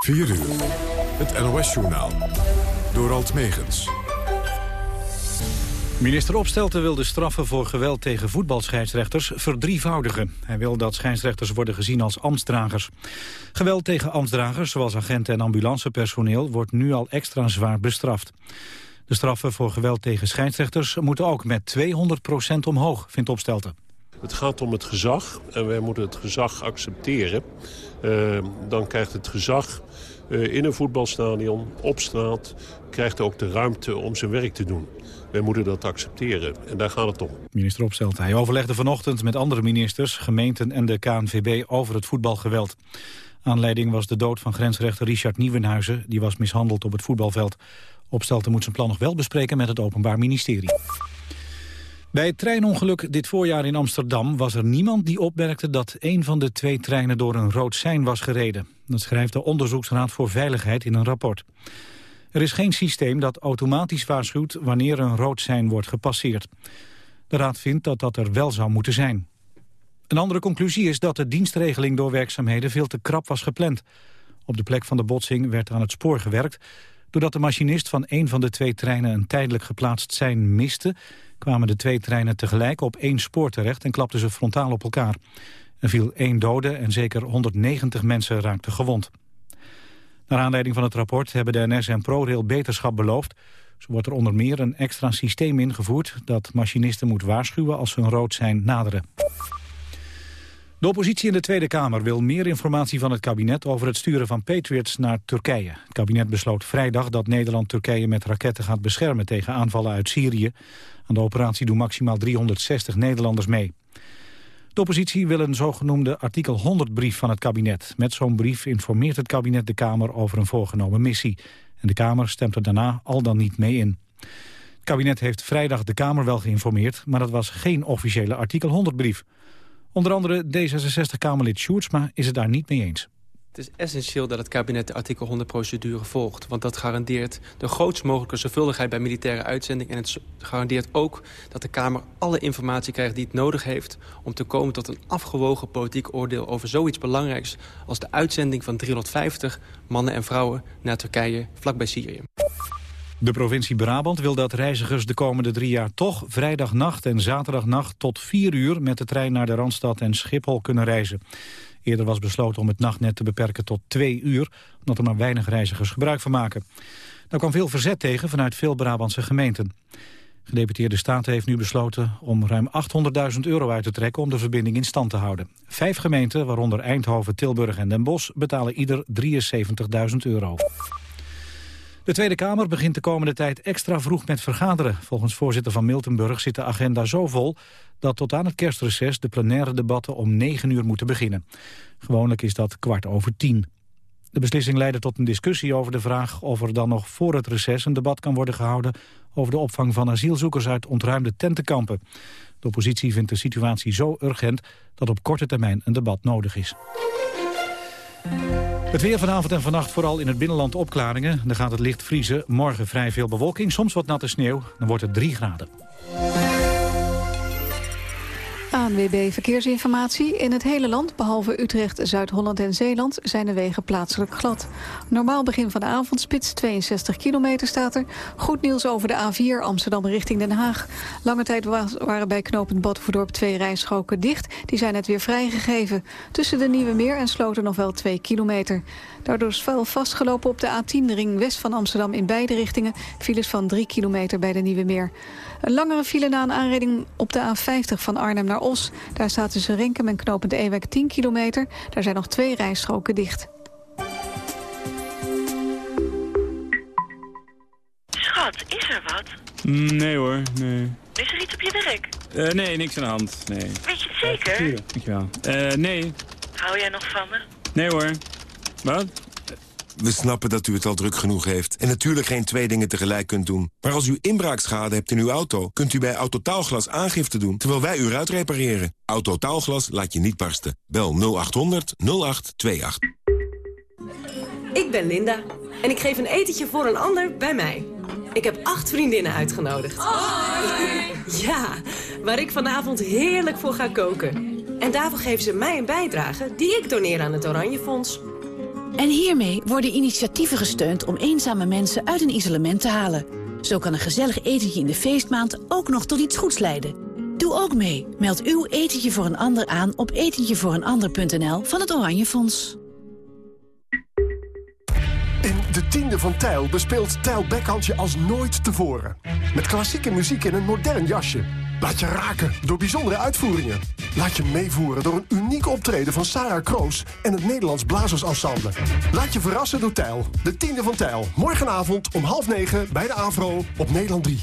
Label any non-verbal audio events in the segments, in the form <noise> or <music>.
4 uur. Het NOS-journaal. Door Alt Megens. Minister Opstelten wil de straffen voor geweld tegen voetbalscheidsrechters verdrievoudigen. Hij wil dat scheidsrechters worden gezien als ambtsdragers. Geweld tegen ambtsdragers, zoals agenten en ambulancepersoneel, wordt nu al extra zwaar bestraft. De straffen voor geweld tegen scheidsrechters moeten ook met 200% omhoog, vindt Opstelten. Het gaat om het gezag en wij moeten het gezag accepteren. Uh, dan krijgt het gezag in een voetbalstadion, op straat... krijgt ook de ruimte om zijn werk te doen. Wij moeten dat accepteren en daar gaat het om. Minister Opstelt, hij overlegde vanochtend met andere ministers, gemeenten en de KNVB over het voetbalgeweld. Aanleiding was de dood van grensrechter Richard Nieuwenhuizen. Die was mishandeld op het voetbalveld. Opstelten moet zijn plan nog wel bespreken met het Openbaar Ministerie. Bij het treinongeluk dit voorjaar in Amsterdam was er niemand die opmerkte dat een van de twee treinen door een rood sein was gereden. Dat schrijft de Onderzoeksraad voor Veiligheid in een rapport. Er is geen systeem dat automatisch waarschuwt wanneer een rood sein wordt gepasseerd. De raad vindt dat dat er wel zou moeten zijn. Een andere conclusie is dat de dienstregeling door werkzaamheden veel te krap was gepland. Op de plek van de botsing werd aan het spoor gewerkt. Doordat de machinist van een van de twee treinen een tijdelijk geplaatst sein miste kwamen de twee treinen tegelijk op één spoor terecht en klapten ze frontaal op elkaar. Er viel één dode en zeker 190 mensen raakten gewond. Naar aanleiding van het rapport hebben de NS en ProRail beterschap beloofd. Zo wordt er onder meer een extra systeem ingevoerd... dat machinisten moet waarschuwen als ze een rood zijn naderen. De oppositie in de Tweede Kamer wil meer informatie van het kabinet over het sturen van Patriots naar Turkije. Het kabinet besloot vrijdag dat Nederland Turkije met raketten gaat beschermen tegen aanvallen uit Syrië. Aan de operatie doen maximaal 360 Nederlanders mee. De oppositie wil een zogenoemde artikel 100-brief van het kabinet. Met zo'n brief informeert het kabinet de Kamer over een voorgenomen missie. En de Kamer stemt er daarna al dan niet mee in. Het kabinet heeft vrijdag de Kamer wel geïnformeerd... maar dat was geen officiële artikel 100-brief. Onder andere D66-Kamerlid Sjoerdsma is het daar niet mee eens. Het is essentieel dat het kabinet de artikel 100-procedure volgt. Want dat garandeert de grootst mogelijke zorgvuldigheid bij militaire uitzending. En het garandeert ook dat de Kamer alle informatie krijgt die het nodig heeft... om te komen tot een afgewogen politiek oordeel over zoiets belangrijks... als de uitzending van 350 mannen en vrouwen naar Turkije, vlakbij Syrië. De provincie Brabant wil dat reizigers de komende drie jaar toch vrijdagnacht en zaterdagnacht tot vier uur met de trein naar de Randstad en Schiphol kunnen reizen. Eerder was besloten om het nachtnet te beperken tot twee uur, omdat er maar weinig reizigers gebruik van maken. Daar kwam veel verzet tegen vanuit veel Brabantse gemeenten. Gedeputeerde Staten heeft nu besloten om ruim 800.000 euro uit te trekken om de verbinding in stand te houden. Vijf gemeenten, waaronder Eindhoven, Tilburg en Den Bosch, betalen ieder 73.000 euro. De Tweede Kamer begint de komende tijd extra vroeg met vergaderen. Volgens voorzitter van Miltenburg zit de agenda zo vol... dat tot aan het kerstreces de plenaire debatten om 9 uur moeten beginnen. Gewoonlijk is dat kwart over tien. De beslissing leidde tot een discussie over de vraag of er dan nog voor het reces een debat kan worden gehouden over de opvang van asielzoekers uit ontruimde tentenkampen. De oppositie vindt de situatie zo urgent dat op korte termijn een debat nodig is. Het weer vanavond en vannacht vooral in het binnenland opklaringen. Dan gaat het licht vriezen. Morgen vrij veel bewolking, soms wat natte sneeuw. Dan wordt het 3 graden. ANWB Verkeersinformatie. In het hele land, behalve Utrecht, Zuid-Holland en Zeeland... zijn de wegen plaatselijk glad. Normaal begin van de avondspits, 62 kilometer staat er. Goed nieuws over de A4 Amsterdam richting Den Haag. Lange tijd waren bij knooppunt Badvoordorp twee rijstroken dicht. Die zijn net weer vrijgegeven. Tussen de Nieuwe Meer en Sloten nog wel 2 kilometer. Daardoor is vuil vastgelopen op de A10, de ring west van Amsterdam in beide richtingen. Files van 3 kilometer bij de Nieuwe Meer. Een langere file na een aanreding op de A50 van Arnhem naar Os. Daar staat tussen Renkum en knopend Ewek 10 kilometer. Daar zijn nog twee rijstroken dicht. Schat, is er wat? Nee hoor, nee. Is er iets op je werk? Uh, nee, niks aan de hand, nee. Weet je het zeker? Ja, dankjewel. Uh, nee. Hou jij nog van me? Nee hoor. Wat? We snappen dat u het al druk genoeg heeft en natuurlijk geen twee dingen tegelijk kunt doen. Maar als u inbraakschade hebt in uw auto, kunt u bij Autotaalglas aangifte doen terwijl wij u eruit repareren. Autotaalglas laat je niet barsten. Bel 0800 0828. Ik ben Linda en ik geef een etentje voor een ander bij mij. Ik heb acht vriendinnen uitgenodigd. Ja, waar ik vanavond heerlijk voor ga koken. En daarvoor geven ze mij een bijdrage die ik doneer aan het Oranje Fonds. En hiermee worden initiatieven gesteund om eenzame mensen uit een isolement te halen. Zo kan een gezellig etentje in de feestmaand ook nog tot iets goeds leiden. Doe ook mee. Meld uw etentje voor een ander aan op etentjevooreenander.nl van het Oranje Fonds. In de tiende van Tijl bespeelt Tijl Bekhandje als nooit tevoren. Met klassieke muziek in een modern jasje. Laat je raken door bijzondere uitvoeringen. Laat je meevoeren door een uniek optreden van Sarah Kroos en het Nederlands Blazersensemble. Laat je verrassen door Tijl, de tiende van Tijl. Morgenavond om half negen bij de AVRO op Nederland 3.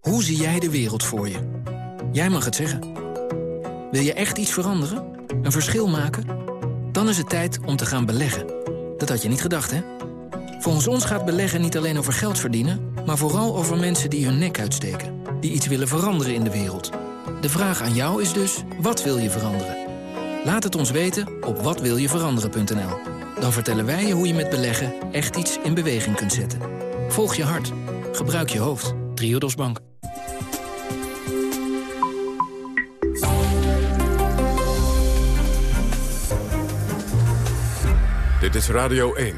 Hoe zie jij de wereld voor je? Jij mag het zeggen. Wil je echt iets veranderen? Een verschil maken? Dan is het tijd om te gaan beleggen. Dat had je niet gedacht, hè? Volgens ons gaat beleggen niet alleen over geld verdienen... maar vooral over mensen die hun nek uitsteken. Die iets willen veranderen in de wereld. De vraag aan jou is dus, wat wil je veranderen? Laat het ons weten op watwiljeveranderen.nl. Dan vertellen wij je hoe je met beleggen echt iets in beweging kunt zetten. Volg je hart. Gebruik je hoofd. Triodos Bank. Dit is Radio 1.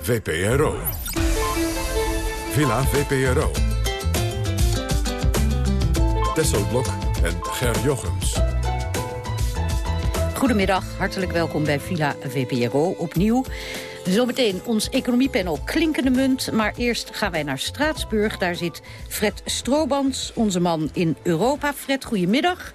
VPRO. Villa VPRO. Tesselblok en Ger Jochems. Goedemiddag, hartelijk welkom bij Villa VPRO opnieuw. Zometeen ons economiepanel Klinkende Munt. Maar eerst gaan wij naar Straatsburg. Daar zit Fred Stroobans, onze man in Europa. Fred, goedemiddag.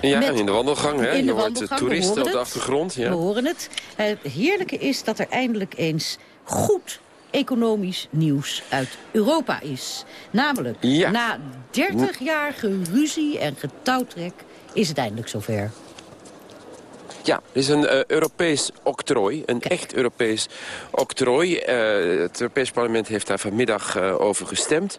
Ja, Met- in de wandelgang. Hè? in de je hoort toeristen op de achtergrond. Ja. We horen het. Eh, Het heerlijke is dat er eindelijk eens goed economisch nieuws uit Europa is. Namelijk, Ja. na 30 jaar geruzie en getouwtrek is het eindelijk zover. Ja, er is een eh, Europees octrooi, een echt Europees octrooi. Eh, het Europees Parlement heeft daar vanmiddag eh, over gestemd.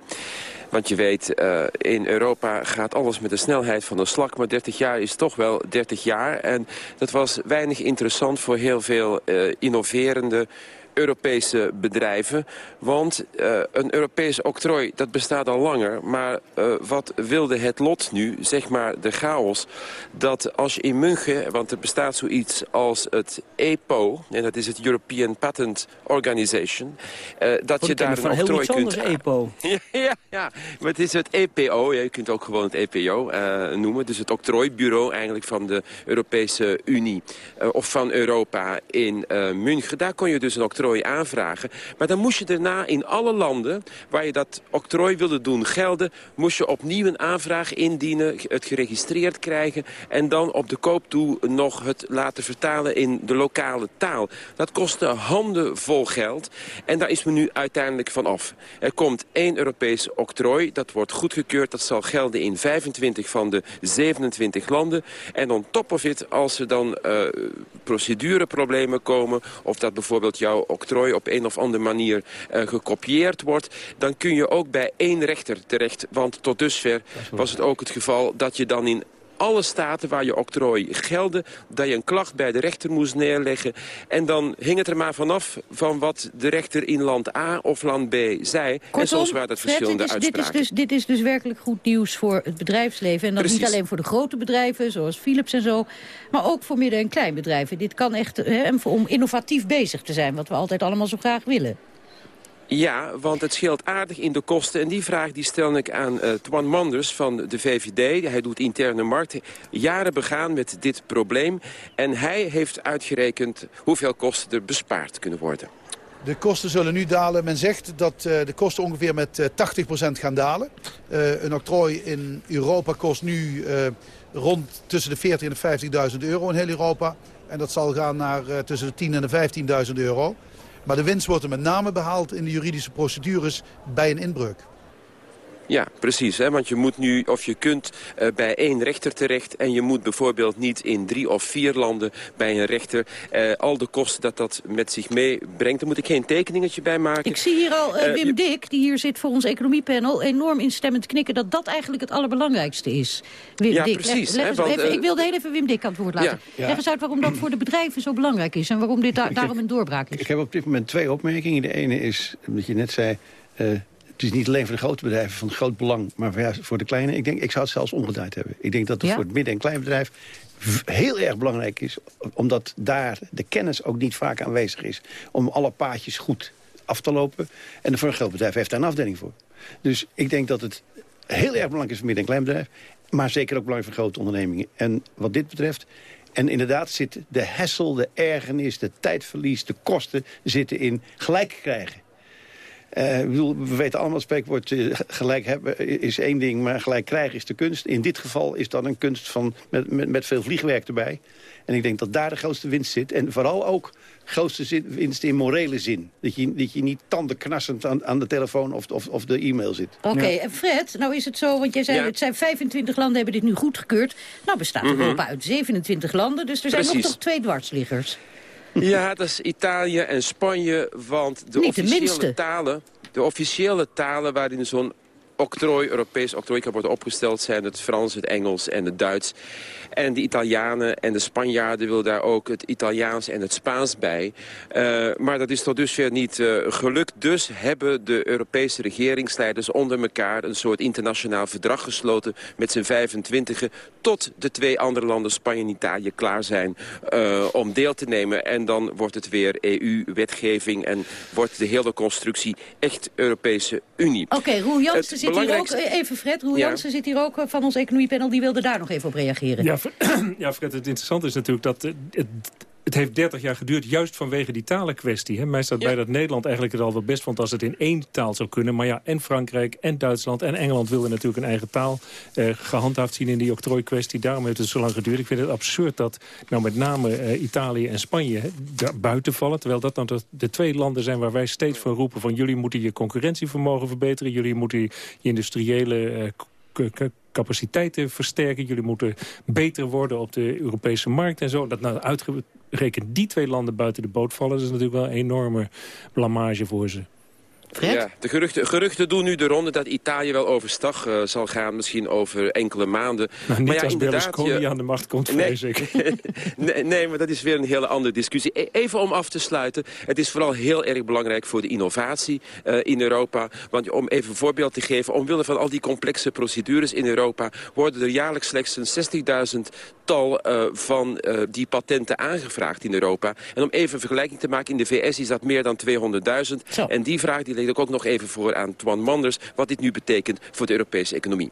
Want je weet, in Europa gaat alles met de snelheid van de slag. Maar 30 jaar is toch wel 30 jaar. En dat was weinig interessant voor heel veel innoverende Europese bedrijven. Want eh, een Europees octrooi, dat bestaat al langer. Maar eh, wat wilde het lot nu, zeg maar de chaos... dat als je in München, want er bestaat zoiets als het EPO... en dat is het European Patent Organization... eh, dat je daar een octrooi kunt... EPO. <laughs> Ja, ja, ja, maar het is het EPO. Ja, je kunt ook gewoon het EPO noemen. Dus het octrooibureau eigenlijk van de Europese Unie. of van Europa in München. Daar kon je dus een octrooi aanvragen. Maar dan moest je daarna in alle landen waar je dat octrooi wilde doen gelden... moest je opnieuw een aanvraag indienen, het geregistreerd krijgen... en dan op de koop toe nog het laten vertalen in de lokale taal. Dat kostte handen vol geld. En daar is men nu uiteindelijk van af. Er komt één Europees octrooi, dat wordt goedgekeurd. Dat zal gelden in 25 van de 27 landen. En on top of it, als er dan eh, procedureproblemen komen... of dat bijvoorbeeld jouw octrooi op een of andere manier eh, gekopieerd wordt... dan kun je ook bij één rechter terecht. Want tot dusver was het ook het geval dat je dan in alle staten waar je octrooi gelde... dat je een klacht bij de rechter moest neerleggen. En dan hing het er maar vanaf van wat de rechter in land A of land B zei. en soms waren dat Fred, verschillende dit is, dit, is dus, dit is dus werkelijk goed nieuws voor het bedrijfsleven. En dat niet alleen voor de grote bedrijven, zoals Philips en zo... maar ook voor midden- en kleinbedrijven. Dit kan echt hè, om innovatief bezig te zijn... wat we altijd allemaal zo graag willen. Ja, want het scheelt aardig in de kosten. En die vraag die stel ik aan eh Twan Manders van de VVD. Hij doet interne markt. Jaren begaan met dit probleem. En hij heeft uitgerekend hoeveel kosten er bespaard kunnen worden. De kosten zullen nu dalen. Men zegt dat eh, de kosten ongeveer met eh, 80% gaan dalen. Eh, een octrooi in Europa kost nu eh, rond tussen de 40.000 en 50.000 euro in heel Europa. En dat zal gaan naar eh, tussen de 10.000 en de 15.000 euro. Maar de winst wordt er met name behaald in de juridische procedures bij een inbreuk. Ja, precies. Hè? Want je moet nu, of je kunt eh, bij één rechter terecht... en je moet bijvoorbeeld niet in drie of vier landen bij een rechter... eh, al de kosten dat dat met zich meebrengt. Daar moet ik geen tekeningetje bij maken. Ik zie hier al eh, Wim je- Dik, die hier zit voor ons economiepanel... enorm instemmend knikken dat dat eigenlijk het allerbelangrijkste is. Wim Ja, Dik, precies, leg hè, eens want, even, ik wilde heel even Wim Dik aan het woord laten. Ja. Ja. Leg eens uit waarom dat voor de bedrijven zo belangrijk is... en waarom dit da- daarom een doorbraak is. Ik heb op dit moment twee opmerkingen. De ene is, omdat je net zei... eh, het is niet alleen voor de grote bedrijven van groot belang... maar voor, de kleine. Ik denk, ik zou het zelfs omgedraaid hebben. Ik denk dat Ja? voor het midden- en kleinbedrijf... heel erg belangrijk is... omdat daar de kennis ook niet vaak aanwezig is... om alle paadjes goed af te lopen. En voor een groot bedrijf heeft daar een afdeling voor. Dus ik denk dat het heel erg belangrijk is voor midden- en kleinbedrijf... maar zeker ook belangrijk voor grote ondernemingen. En wat dit betreft... En inderdaad zit de hessel, de ergernis, de tijdverlies, de kosten... zitten in gelijk krijgen. Eh, bedoel, we weten allemaal het spreekwoord eh, gelijk hebben is één ding, maar gelijk krijgen is de kunst. In dit geval is dat een kunst van, met, met, met veel vliegwerk erbij. En ik denk dat daar de grootste winst zit. En vooral ook grootste zin, winst in morele zin. Dat je, dat je niet tanden knarsend aan, aan de telefoon of, of, of de e-mail zit. Oké, en Fred, nou is het zo, want jij zei Ja. het zijn 25 landen hebben dit nu goedgekeurd. Nou bestaat Mhm. Europa uit 27 landen, dus er zijn nog toch twee dwarsliggers. Ja, dat is Italië en Spanje, want de Niet de minste. officiële talen... de officiële talen waarin zo'n octrooi, Europees octrooi kan worden opgesteld... zijn het Frans, het Engels en het Duits. En de Italianen en de Spanjaarden willen daar ook het Italiaans en het Spaans bij. Eh, maar dat is tot dusver niet eh, gelukt. Dus hebben de Europese regeringsleiders onder elkaar... een soort internationaal verdrag gesloten met z'n 25 tot de twee andere landen, Spanje en Italië, klaar zijn eh, om deel te nemen. En dan wordt het weer EU-wetgeving en wordt de hele constructie echt Europese Unie. Oké, Roel Jansen Het zit hier ook, even Fred, Roel Ja. Jansen zit hier ook van ons economiepanel, die wilde daar nog even op reageren. Ja, <clears throat> Ja, Fred, het interessante is natuurlijk dat eh, het, het heeft 30 jaar geduurd... juist vanwege die talenkwestie. Hè. Mij staat bij dat Nederland eigenlijk het al wel best vond... als het in één taal zou kunnen. Maar ja, en Frankrijk en Duitsland en Engeland wilden natuurlijk een eigen taal... Eh, gehandhaafd zien in die octrooikwestie. Daarom heeft het zo lang geduurd. Ik vind het absurd dat nou met name eh, Italië en Spanje hè, daar buiten vallen. Terwijl dat nou de, twee landen zijn waar wij steeds van roepen... van jullie moeten je concurrentievermogen verbeteren. Jullie moeten je industriële... eh, capaciteiten versterken. Jullie moeten beter worden op de Europese markt en zo. Dat nou uitgerekend die twee landen buiten de boot vallen... dat is natuurlijk wel een enorme blamage voor ze. Ja, de geruchten, geruchten doen nu de ronde dat Italië wel overstag eh, zal gaan. Misschien over enkele maanden. Nou, niet maar ja, als inderdaad, Berlusconi je- aan de macht komt, Nee. vrees ik. <laughs> nee, nee, maar dat is weer een hele andere discussie. E- Even om af te sluiten. Het is vooral heel erg belangrijk voor de innovatie eh, in Europa. Want om even een voorbeeld te geven... omwille van al die complexe procedures in Europa... worden er jaarlijks slechts een 60.000 tal eh, van eh, die patenten aangevraagd in Europa. En om even een vergelijking te maken... in de VS is dat meer dan 200.000. En die vraag die leg ik ook nog even voor aan Twan Manders... wat dit nu betekent voor de Europese economie.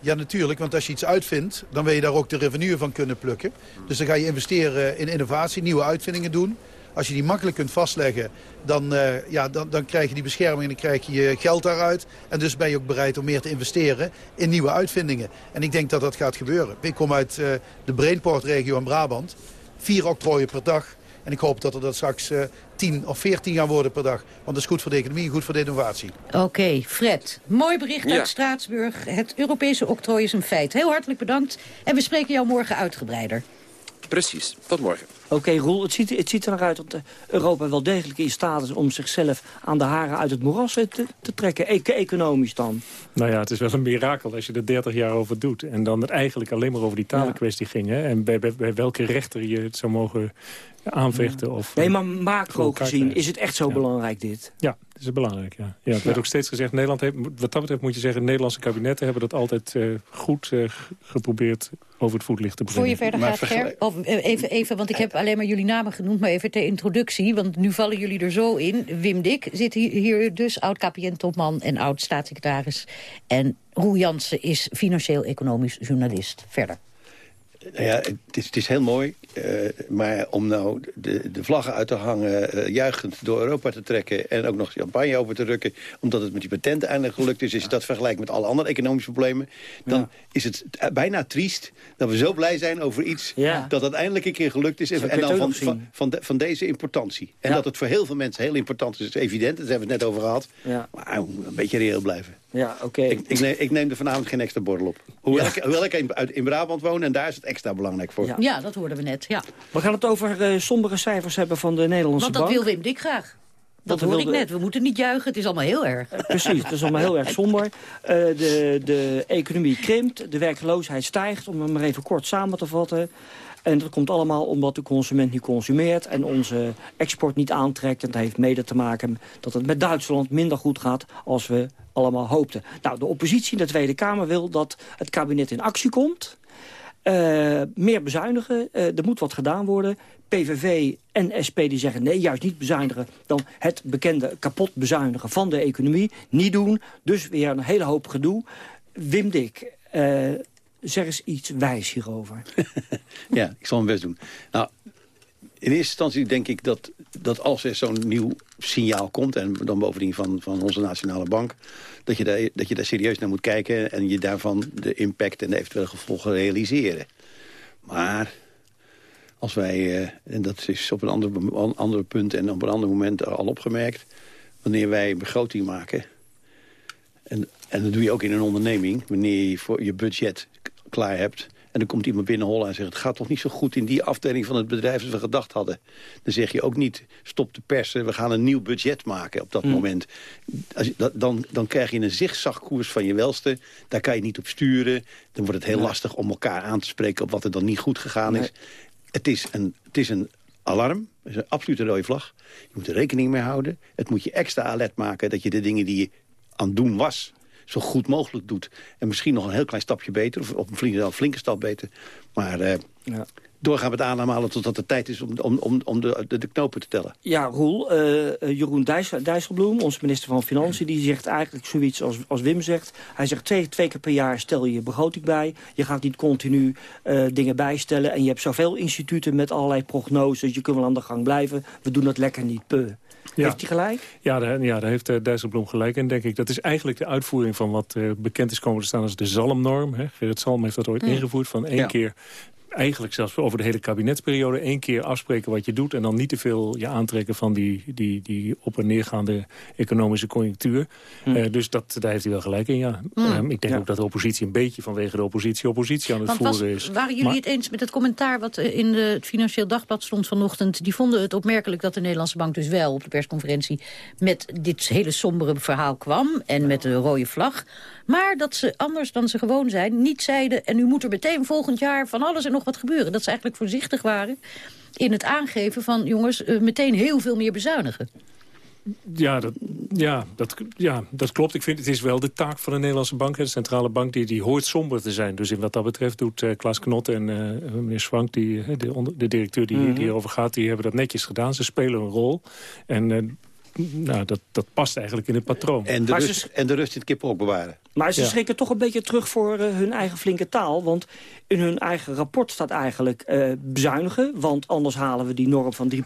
Ja, natuurlijk. Want als je iets uitvindt, dan wil je daar ook de revenue van kunnen plukken. Dus dan ga je investeren in innovatie, nieuwe uitvindingen doen. Als je die makkelijk kunt vastleggen, dan, eh, ja, dan, dan krijg je die bescherming en dan krijg je je geld daaruit. En dus ben je ook bereid om meer te investeren in nieuwe uitvindingen. En ik denk dat dat gaat gebeuren. Ik kom uit eh, de Brainport-regio in Brabant. Vier octrooien per dag. En ik hoop dat er dat straks eh 10 of 14 gaan worden per dag. Want dat is goed voor de economie, goed voor de innovatie. Oké, Fred. Mooi bericht Ja. uit Straatsburg. Het Europese octrooi is een feit. Heel hartelijk bedankt. En we spreken jou morgen uitgebreider. Precies. Tot morgen. Oké, Roel, het ziet, het ziet er naar uit dat eh, Europa wel degelijk in staat is... om zichzelf aan de haren uit het moeras te, te trekken. E- economisch dan. Nou ja, het is wel een mirakel als je er 30 jaar over doet. En dan het eigenlijk alleen maar over die talenkwestie ging. Hè? En bij, bij, bij welke rechter je het zou mogen aanvechten. Of, Nee, maar macro gezien is het echt zo belangrijk dit. Ja, is belangrijk. Ja. Ja, het werd ook steeds gezegd, Nederland heeft, wat dat betreft moet je zeggen... Nederlandse kabinetten hebben dat altijd eh, goed eh, geprobeerd over het voetlicht te brengen. Voor je verder gaat, Ger, of, eh, even, even, want ik heb alleen maar jullie namen genoemd, maar even ter introductie, want nu vallen jullie er zo in. Wim Dik zit hier, hier dus, oud-KPN-topman en oud-staatssecretaris. En Roel Jansen is financieel-economisch journalist. Verder. Nou ja, het is, het is heel mooi, eh, maar om nou de, de vlaggen uit te hangen... eh, juichend door Europa te trekken en ook nog champagne over te rukken... omdat het met die patenten eindelijk gelukt is... als je dat vergelijkt met alle andere economische problemen... dan is het eh, bijna triest dat we zo blij zijn over iets... Ja. dat het eindelijk een keer gelukt is en, dan van, van, van, de- van deze importantie. En Ja. dat het voor heel veel mensen heel important is, is evident. Daar hebben we het net over gehad. Ja. Maar een beetje reëel blijven. Ja, oké. Ik, ik, neem, ik neem er vanavond geen extra bordel op. Hoewel, ik, hoewel ik in, uit- in Brabant woon en daar is het extra belangrijk voor. Ja, dat hoorden we net, ja. We gaan het over eh, sombere cijfers hebben van de Nederlandse Want dat bank. wil Wim Dik graag. Dat Dat hoor ik net. We moeten niet juichen, het is allemaal heel erg. Precies, dat is allemaal heel erg somber. Eh, de, de economie krimpt, de werkloosheid stijgt, om het maar even kort samen te vatten. En dat komt allemaal omdat de consument niet consumeert en onze export niet aantrekt. En dat heeft mede te maken dat het met Duitsland minder goed gaat als we allemaal hoopten. Nou, de oppositie in de Tweede Kamer wil dat het kabinet in actie komt. Uh, meer bezuinigen, uh, er moet wat gedaan worden. PVV en SP die zeggen nee, juist niet bezuinigen... dan het bekende kapot bezuinigen van de economie. Niet doen, dus weer een hele hoop gedoe. Wim Dik, uh, zeg eens iets wijs hierover. <laughs> ja, ik zal mijn best doen. Nou, in eerste instantie denk ik dat, dat als er zo'n nieuw signaal komt... en dan bovendien van, van onze Nationale Bank... Dat je, daar, dat je daar serieus naar moet kijken... en je daarvan de impact en de eventuele gevolgen realiseren. Maar als wij, uh, en dat is op een ander, punt en op een ander moment al opgemerkt... wanneer wij begroting maken... en, en dat doe je ook in een onderneming... wanneer je voor je budget klaar hebt... En dan komt iemand binnenhollen en zegt... het gaat toch niet zo goed in die afdeling van het bedrijf als we gedacht hadden. Dan zeg je ook niet, stop de persen, we gaan een nieuw budget maken op dat moment. Als dan, dan krijg je een zigzagkoers van je welste. Daar kan je niet op sturen. Dan wordt het heel lastig om elkaar aan te spreken op wat er dan niet goed gegaan is. Het is een, het is een alarm, het is een absolute rode vlag. Je moet er rekening mee houden. Het moet je extra alert maken dat je de dingen die je aan het doen was zo goed mogelijk doet. En misschien nog een heel klein stapje beter, of op een flinke, flinke stap beter. Maar uh, ja. doorgaan met aanhalen totdat het tijd is om, om, om, om de, de, de, knopen te tellen. Ja, Roel, uh, Jeroen Dijsselbloem, onze minister van Financiën... die zegt eigenlijk zoiets als, als Wim zegt. Hij zegt twee, twee keer per jaar stel je je begroting bij. Je gaat niet continu uh, dingen bijstellen. En je hebt zoveel instituten met allerlei prognoses. Je kunt wel aan de gang blijven. We doen dat lekker niet, peu. Ja. Heeft hij gelijk? Ja, daar, ja, daar heeft uh, Dijsselbloem gelijk in, denk ik. Dat is eigenlijk de uitvoering van wat uh, bekend is komen te staan als de zalmnorm. Hè. Gerrit Salm heeft dat ooit ingevoerd van één keer eigenlijk zelfs over de hele kabinetsperiode één keer afspreken wat je doet... en dan niet te veel je aantrekken van die, die, die op- en neergaande economische conjunctuur. Hm. Uh, dus dat, daar heeft hij wel gelijk in, ja. Hm. Um, ik denk ja. ook dat de oppositie een beetje vanwege de oppositie oppositie aan het Want voeren was, is. Waren jullie maar, het eens met het commentaar wat in de, het Financieel Dagblad stond vanochtend? Die vonden het opmerkelijk dat de Nederlandse Bank dus wel op de persconferentie... met dit hele sombere verhaal kwam en met de rode vlag... Maar dat ze anders dan ze gewoon zijn niet zeiden... en nu moet er meteen volgend jaar van alles en nog wat gebeuren. Dat ze eigenlijk voorzichtig waren in het aangeven van... jongens, uh, meteen heel veel meer bezuinigen. Ja dat, ja, dat, ja, dat klopt. Ik vind het is wel de taak van de Nederlandse bank, de centrale bank, die, die hoort somber te zijn. Dus in wat dat betreft doet uh, Klaas Knot en uh, meneer Swank, die, de, onder, de directeur die, mm -hmm. die hierover gaat, die hebben dat netjes gedaan. Ze spelen een rol. En uh, nou, dat, dat past eigenlijk in het patroon. En de, rust, en de rust in het kippen ook bewaren. Maar ze ja. schrikken toch een beetje terug voor uh, hun eigen flinke taal. Want in hun eigen rapport staat eigenlijk uh, bezuinigen. Want anders halen we die norm van 3%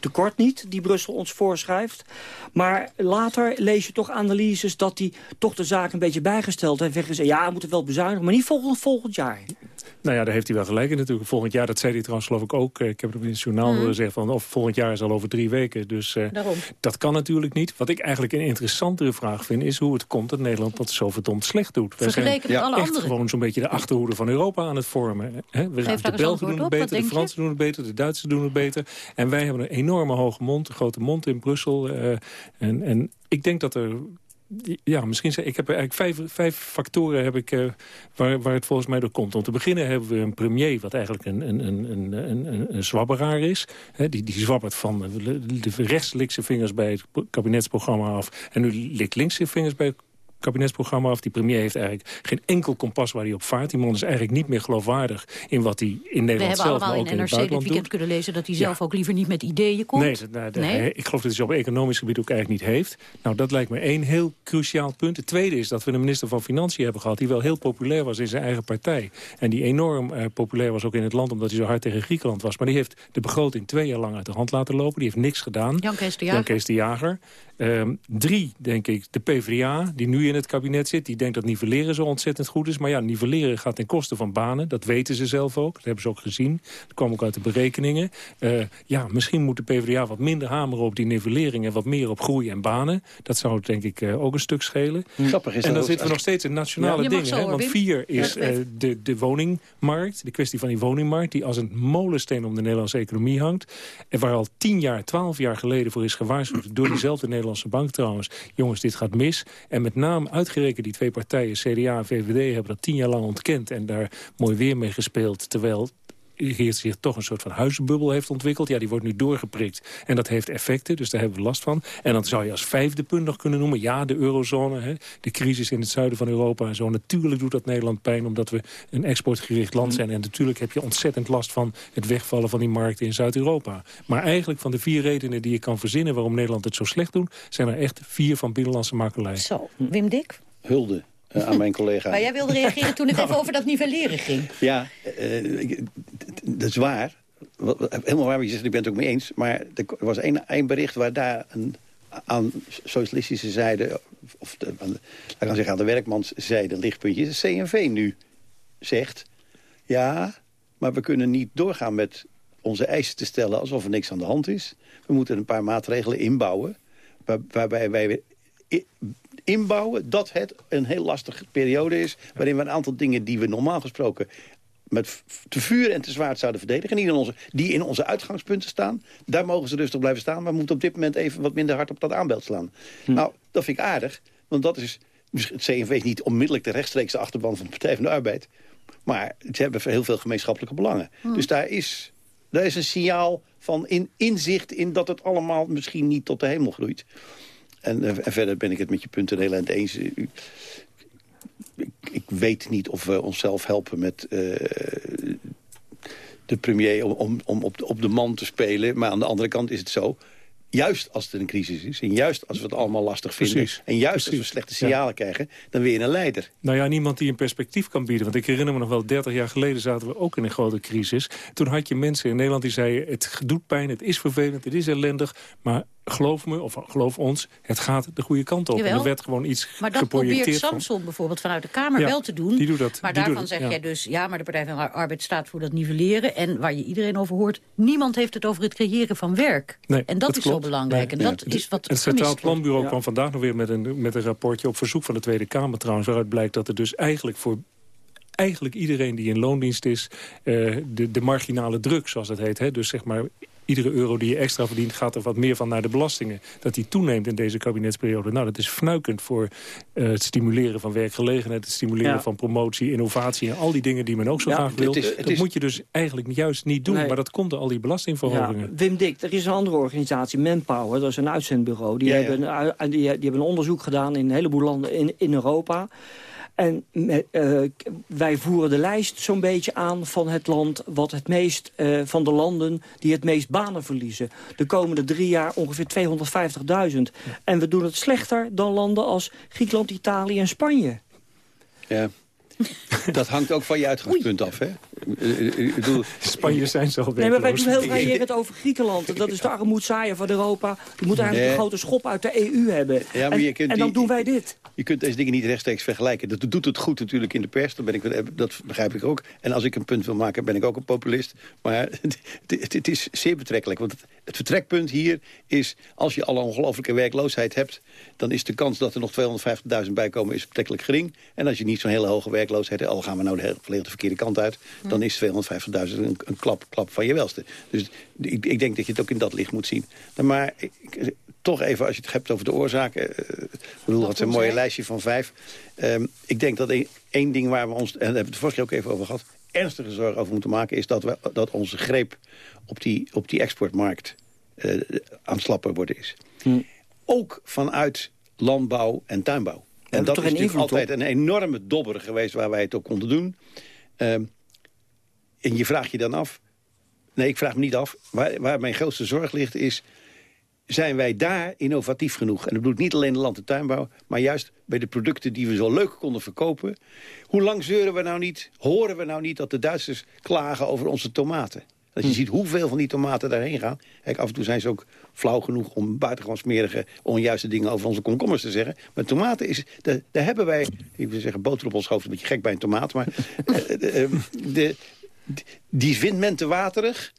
tekort niet, die Brussel ons voorschrijft. Maar later lees je toch analyses dat die toch de zaak een beetje bijgesteld heeft. Weggezegd, ja, we moeten wel bezuinigen, maar niet volgend, volgend jaar. Nou ja, daar heeft hij wel gelijk in natuurlijk. Volgend jaar, dat zei hij trouwens geloof ik ook. Ik heb het in het journaal mm. gezegd van of volgend jaar is al over drie weken. Dus uh, dat kan natuurlijk niet. Wat ik eigenlijk een interessantere vraag vind is hoe het komt dat Nederland dat zo verdomd slecht doet. We zijn alle echt anderen. gewoon zo'n beetje de achterhoede van Europa aan het vormen. He, we Geef de Belgen doen het beter, de Fransen doen het beter, de Duitsers doen het beter. En wij hebben een enorme hoge mond, een grote mond in Brussel. Uh, en, en ik denk dat er ja, misschien zijn, ik heb eigenlijk vijf, vijf factoren heb ik, uh, waar, waar het volgens mij door komt. Om te beginnen hebben we een premier wat eigenlijk een, een, een, een, een, zwabberaar is. Die, die zwabbert van de rechts likt zijn vingers bij het kabinetsprogramma af. En nu likt links zijn vingers bij het kabinetsprogramma af. Die premier heeft eigenlijk geen enkel kompas waar hij op vaart. Die man is eigenlijk niet meer geloofwaardig in wat hij in Nederland zelf... We hebben allemaal in NRC dit weekend kunnen lezen... dat hij zelf ja. ook liever niet met ideeën komt. Nee, nou, de, nee? ik geloof dat hij ze op economisch gebied ook eigenlijk niet heeft. Nou, dat lijkt me één heel cruciaal punt. Het tweede is dat we een minister van Financiën hebben gehad... die wel heel populair was in zijn eigen partij. En die enorm uh, populair was ook in het land... omdat hij zo hard tegen Griekenland was. Maar die heeft de begroting twee jaar lang uit de hand laten lopen. Die heeft niks gedaan. Jan Kees de Jager. Jan Kees de Jager. Um, drie, denk ik, de PvdA, die nu in het kabinet zit... die denkt dat nivelleren zo ontzettend goed is. Maar ja, nivelleren gaat ten koste van banen. Dat weten ze zelf ook. Dat hebben ze ook gezien. Dat kwam ook uit de berekeningen. Uh, ja, misschien moet de PvdA wat minder hameren op die nivellering... en wat meer op groei en banen. Dat zou denk ik uh, ook een stuk schelen. Grappig is en dan zitten we nog steeds in nationale ja, dingen. Hè? Want vier is uh, de, de woningmarkt. De kwestie van die woningmarkt. Die als een molensteen om de Nederlandse economie hangt. En waar al tien jaar, twaalf jaar geleden voor is gewaarschuwd... door diezelfde Nederlandse bank trouwens. Jongens, dit gaat mis. En met name uitgerekend die twee partijen, CDA en VVD... hebben dat tien jaar lang ontkend en daar mooi weer mee gespeeld. Terwijl zich toch een soort van huizenbubbel heeft ontwikkeld. Ja, die wordt nu doorgeprikt. En dat heeft effecten, dus daar hebben we last van. En dan zou je als vijfde punt nog kunnen noemen... ja, de eurozone, hè, de crisis in het zuiden van Europa en zo. Natuurlijk doet dat Nederland pijn, omdat we een exportgericht land zijn. En natuurlijk heb je ontzettend last van het wegvallen van die markten in Zuid-Europa. Maar eigenlijk van de vier redenen die je kan verzinnen... waarom Nederland het zo slecht doet... zijn er echt vier van binnenlandse makelij. Zo, Wim Dik? Hulde aan mijn collega. Maar jij wilde reageren toen het <laughs> even over dat nivelleren ging. Ja, eh, dat is waar. Helemaal waar je zegt, ik ben het ook mee eens. Maar er was één, bericht waar daar een, aan socialistische zijde... of de, aan de, zeggen aan de werkmanszijde lichtpuntje is. De CNV nu zegt... ja, maar we kunnen niet doorgaan met onze eisen te stellen... alsof er niks aan de hand is. We moeten een paar maatregelen inbouwen... waar- waarbij wij inbouwen dat het een heel lastige periode is... waarin we een aantal dingen die we normaal gesproken met te vuur en te zwaard zouden verdedigen... die in, onze, die in onze uitgangspunten staan, daar mogen ze rustig blijven staan... maar we moeten op dit moment even wat minder hard op dat aanbeld slaan. Nou, dat vind ik aardig, want dat is... Het CNV is niet onmiddellijk de rechtstreekse achterban van de Partij van de Arbeid... maar ze hebben heel veel gemeenschappelijke belangen. Dus daar is, daar is een signaal van in, inzicht in dat het allemaal misschien niet tot de hemel groeit. En, eh, en verder ben ik het met je punten heel eind eens. Ik, ik weet niet of we onszelf helpen met eh, de premier om, om, om op, de, op de man te spelen. Maar aan de andere kant is het zo... Juist als er een crisis is en juist als we het allemaal lastig vinden... Precies. en juist als we slechte signalen krijgen... dan weer een leider. Nou ja, niemand die een perspectief kan bieden. Want ik herinner me nog wel, 30 jaar geleden zaten we ook in een grote crisis. Toen had je mensen in Nederland die zeiden... het doet pijn, het is vervelend, het is ellendig... maar geloof me, of geloof ons, het gaat de goede kant op. Jawel. En er werd gewoon iets Maar dat probeert Samson bijvoorbeeld vanuit de Kamer Ja, wel te doen. die doet dat. Maar Die daarvan doet het, zeg ja. jij dus, ja, maar de Partij van de Arbeid staat voor dat nivelleren. En waar je iedereen over hoort, niemand heeft het over het creëren van werk. Nee, en dat, is zo klopt. belangrijk. Nee, en dat ja. is wat Het Centraal. Planbureau kwam vandaag nog weer met een, met een rapportje... op verzoek van de Tweede Kamer trouwens... waaruit blijkt dat er dus eigenlijk voor eigenlijk iedereen die in loondienst is... eh, de, de marginale druk, zoals dat heet. Hè? Dus zeg maar, iedere euro die je extra verdient... gaat er wat meer van naar de belastingen. Dat die toeneemt in deze kabinetsperiode. Nou, dat is fnuikend voor eh, het stimuleren van werkgelegenheid... het stimuleren Ja. van promotie, innovatie... en al die dingen die men ook zo Ja, graag wil. is- dat is- moet je dus eigenlijk juist niet doen. Nee. Maar dat komt door al die belastingverhogingen. Ja, Wim Dik, er is een andere organisatie, Manpower, dat is een uitzendbureau. Die, Ja, ja. Hebben, die, die hebben een onderzoek gedaan in een heleboel landen in, in Europa. En met, eh, wij voeren de lijst zo'n beetje aan van het land... wat het meest eh, van de landen die het meest banen verliezen. De komende drie jaar ongeveer 250.000. En we doen het slechter dan landen als Griekenland, Italië en Spanje. Ja. <laughs> Dat hangt ook van je uitgangspunt af, hè? Ik bedoel, Spanje zijn ze al Nee, maar wij doen heel variërend over Griekenland. Dat is de armoedzaaier van Europa. Die moet eigenlijk Nee. een grote schop uit de EU hebben. Ja, maar en, je kunt en dan die- doen wij dit. Je kunt deze dingen niet rechtstreeks vergelijken. Dat doet het goed natuurlijk in de pers. Dat, ben ik, dat begrijp ik ook. En als ik een punt wil maken, ben ik ook een populist. Maar <laughs> het, het, het is zeer betrekkelijk. Want het, het vertrekpunt hier is... als je al een ongelofelijke werkloosheid hebt... dan is de kans dat er nog 250.000 bij komen is betrekkelijk gering. En als je niet zo'n hele hoge werkloosheid hebt... al gaan we nou de hele, volledig de verkeerde kant uit... dan is 250.000 een, een klap, klap van je welste. Dus ik, ik denk dat je het ook in dat licht moet zien. Maar ik, ik- toch even, als je het hebt over de oorzaken... eh, ik bedoel, dat is een mooie lijstje van vijf. Ehm, ik denk dat één- één ding waar we ons, en daar hebben we het vorige keer ook even over gehad... ernstige zorgen over moeten maken... is dat, we, dat onze greep op die, op die exportmarkt eh, aan het slapper worden is. Ook vanuit landbouw en tuinbouw. En dat is natuurlijk altijd een enorme dobber geweest... waar wij het ook konden doen. Ehm, en je vraagt je dan af... Nee, ik vraag me niet af. Waar, waar mijn grootste zorg ligt is... zijn wij daar innovatief genoeg? En dat bedoel ik niet alleen de land- en tuinbouw... maar juist bij de producten die we zo leuk konden verkopen. Hoe lang zeuren we nou niet, horen we nou niet... dat de Duitsers klagen over onze tomaten? Dat je ziet hoeveel van die tomaten daarheen gaan. Kijk, af en toe zijn ze ook flauw genoeg om buitengewoon smerige... onjuiste dingen over onze komkommers te zeggen. Maar tomaten is... Daar, daar hebben wij... Ik wil zeggen, boter op ons hoofd, een beetje gek bij een tomaat. Maar <laughs> eh, eh, de, die vindt men te waterig.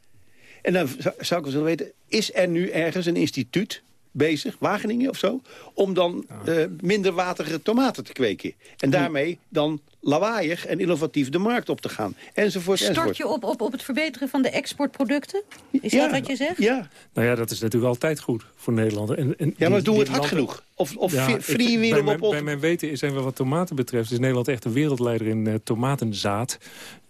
En dan zou, ik wel willen weten... is er nu ergens een instituut bezig, Wageningen of zo... om dan eh, minder waterige tomaten te kweken. En daarmee dan lawaaiig en innovatief de markt op te gaan. Enzovoort, Stort enzovoort. je op, op, op het verbeteren van de exportproducten? Is Ja, dat wat je zegt? Ja. Nou ja, dat is natuurlijk altijd goed voor Nederland. En, en Ja, maar die- doen we het hard landen- genoeg? Of, of Ja, bij, mijn, op? bij mijn weten zijn we wat tomaten betreft... is Nederland echt een wereldleider in eh, tomatenzaad.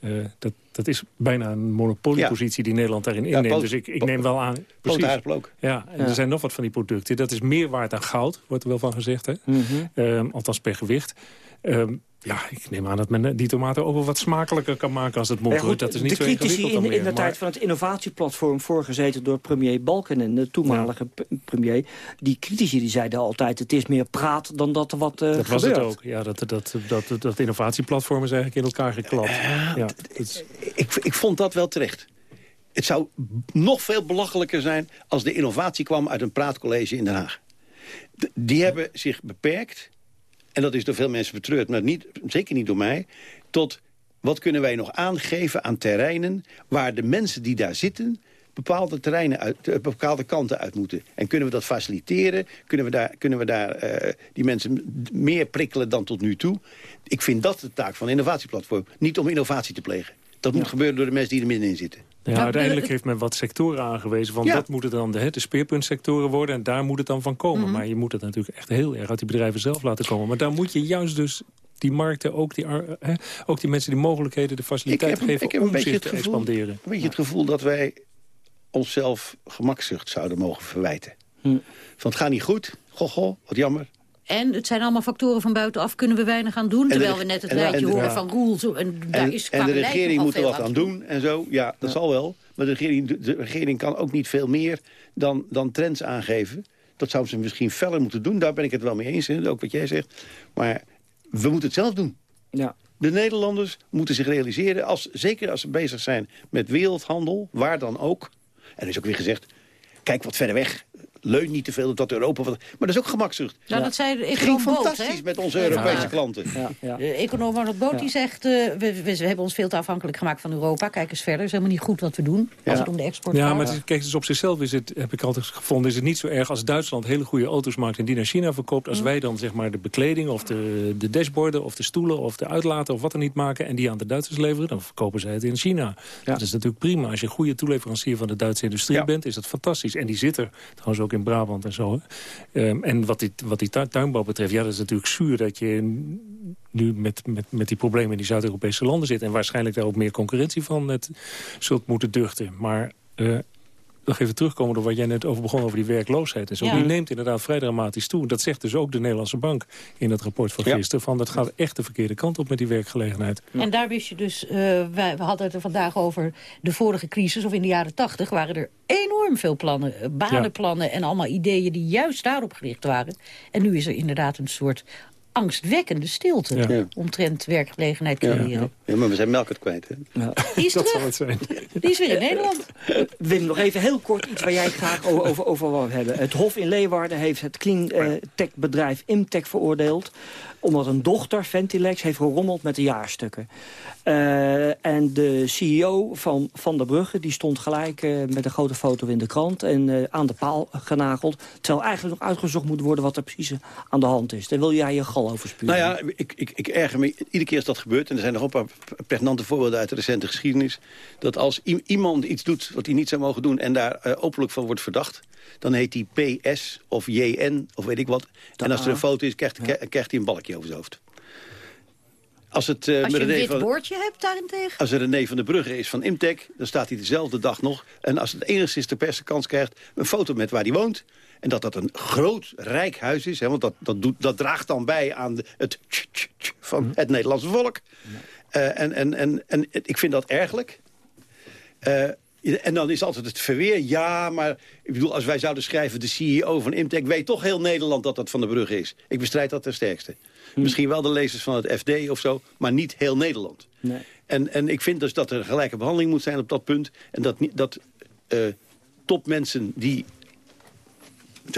Eh, dat, dat is bijna een monopoliepositie die Nederland daarin Ja, inneemt. dus ik, ik neem wel aan... Pootaardappel ook. Ja, en Ja. er zijn nog wat van die producten. Dat is meer waard dan goud, wordt er wel van gezegd. Hè? Mhm. Ehm, althans per gewicht. Ehm, ja, ik neem aan dat men die tomaten ook wel wat smakelijker kan maken als het Ja, moet. goed, dat is niet de zo critici in, in de maar- tijd van het innovatieplatform... voorgezeten door premier Balken de toenmalige premier... die critici die zeiden altijd... het is meer praat dan dat er wat eh Dat was het ook. Ja, dat, dat, dat, dat, dat innovatieplatform is eigenlijk in elkaar geklapt. ja, het is- Ik, ik vond dat wel terecht. Het zou nog veel belachelijker zijn als de innovatie kwam uit een praatcollege in Den Haag. D- die hebben zich beperkt, en dat is door veel mensen betreurd, maar niet, zeker niet door mij, tot wat kunnen wij nog aangeven aan terreinen waar de mensen die daar zitten bepaalde terreinen uit, eh, bepaalde kanten uit moeten. En kunnen we dat faciliteren? Kunnen we daar, kunnen we daar eh, die mensen meer prikkelen dan tot nu toe? Ik vind dat de taak van een innovatieplatform. Niet om innovatie te plegen. Dat moet gebeuren door de mensen die er middenin zitten. Ja, uiteindelijk heeft men wat sectoren aangewezen. Van Ja. dat moeten dan de, hè, de speerpuntsectoren worden. En daar moet het dan van komen. Mhm. Maar je moet het natuurlijk echt heel erg uit die bedrijven zelf laten komen. Maar daar moet je juist dus die markten, ook die, ook die mensen die mogelijkheden, de heb, geven ik heb om een beetje zich het te gevoel, expanderen. een beetje het gevoel dat wij onszelf gemakzucht zouden mogen verwijten. Hm. Van het gaat niet goed, goh, goh, wat jammer. En het zijn allemaal factoren van buitenaf, kunnen we weinig aan doen. Terwijl we net het de- horen ja. van Roel. Zo, en daar En, is en de regering moet er wat aan doen en zo. Ja, dat zal wel. Maar de regering, de regering kan ook niet veel meer dan, dan trends aangeven. Dat zou ze misschien feller moeten doen. Daar ben ik het wel mee eens, hè, ook wat jij zegt. Maar we moeten het zelf doen. Ja. De Nederlanders moeten zich realiseren, als, zeker als ze bezig zijn met wereldhandel, waar dan ook. En er is ook weer gezegd, kijk wat verder weg. Leun niet te veel op dat Europa... Maar dat is ook gemakzucht. Nou, dat zei de Het econoom ging fantastisch met onze Europese Ja. klanten. De econoom Arnold Boot die zegt, eh, we, we, we hebben ons veel te afhankelijk gemaakt van Europa. Kijk eens verder, is helemaal niet goed wat we doen als het om de export Ja, gaat. maar het is- kijk, dus op zichzelf is het, heb ik altijd gevonden, is het niet zo erg als Duitsland hele goede auto's maakt en die naar China verkoopt. Als wij dan zeg maar de bekleding of de, de dashboarden of de stoelen of de uitlaten of wat er niet maken en die aan de Duitsers leveren, dan verkopen zij het in China. Dat is natuurlijk prima. Als je een goede toeleverancier van de Duitse industrie bent, is dat fantastisch. En die zit er trouwens ook in Brabant en zo. Ehm, en wat die, wat die tu- tuinbouw betreft, ja, dat is natuurlijk zuur dat je nu met, met, met die problemen in die Zuid-Europese landen zit. En waarschijnlijk daar ook meer concurrentie van het zult moeten duchten. Maar eh, nog even terugkomen op wat jij net over begon over die werkloosheid. En zo. Ja. Die neemt inderdaad vrij dramatisch toe. Dat zegt dus ook de Nederlandse Bank in dat rapport van gisteren. Van dat gaat echt de verkeerde kant op met die werkgelegenheid. En daar wist je dus, eh, wij, we hadden het er vandaag over de vorige crisis, of in de jaren tachtig, waren er enorm veel plannen, eh, banenplannen en allemaal ideeën die juist daarop gericht waren. En nu is er inderdaad een soort angstwekkende stilte Ja. omtrent werkgelegenheid Ja. creëren. Ja, maar we zijn melk kwijt, hè? Die is <laughs> terug. het zijn. <laughs> Die is weer in Nederland. Wim, nog even heel kort iets waar jij het graag over, over, over wou hebben. Het Hof in Leeuwarden heeft het clean eh, tech bedrijf Imtech veroordeeld... omdat een dochter, Ventilex, heeft gerommeld met de jaarstukken. Eh, en de CEO van Van der Brugge die stond gelijk eh, met een grote foto in de krant... en eh, aan de paal genageld. Terwijl eigenlijk nog uitgezocht moet worden wat er precies aan de hand is. Daar wil jij je gal over spuren. Nou ja, ik, ik, ik erger me iedere keer als dat gebeurt... en er zijn nog een paar pregnante voorbeelden uit de recente geschiedenis... dat als iemand iets doet wat hij niet zou mogen doen... en daar openlijk van wordt verdacht... dan heet hij PS of JN of weet ik wat. en als er een foto is, krijgt, krijgt hij een balkje over zijn hoofd. Als, het, eh, Als je een wit van- woordje hebt daarentegen. als er René van der Brugge is van Imtech, dan staat hij dezelfde dag nog. En als het enigszins de pers de kans krijgt, een foto met waar hij woont. En dat dat een groot, rijk huis is. Hè, want dat, dat, doet, dat draagt dan bij aan het van het Nederlandse volk. Eh, en, en, en, en ik vind dat ergelijk. Eh, en dan is altijd het verweer. Ja, maar ik bedoel, als wij zouden schrijven... de CEO van Imtech weet toch heel Nederland dat dat van de Brugge is. Ik bestrijd dat ten sterkste. Misschien wel de lezers van het FD of zo, maar niet heel Nederland. Nee. En, en ik vind dus dat er gelijke behandeling moet zijn op dat punt. En dat, dat eh, topmensen die...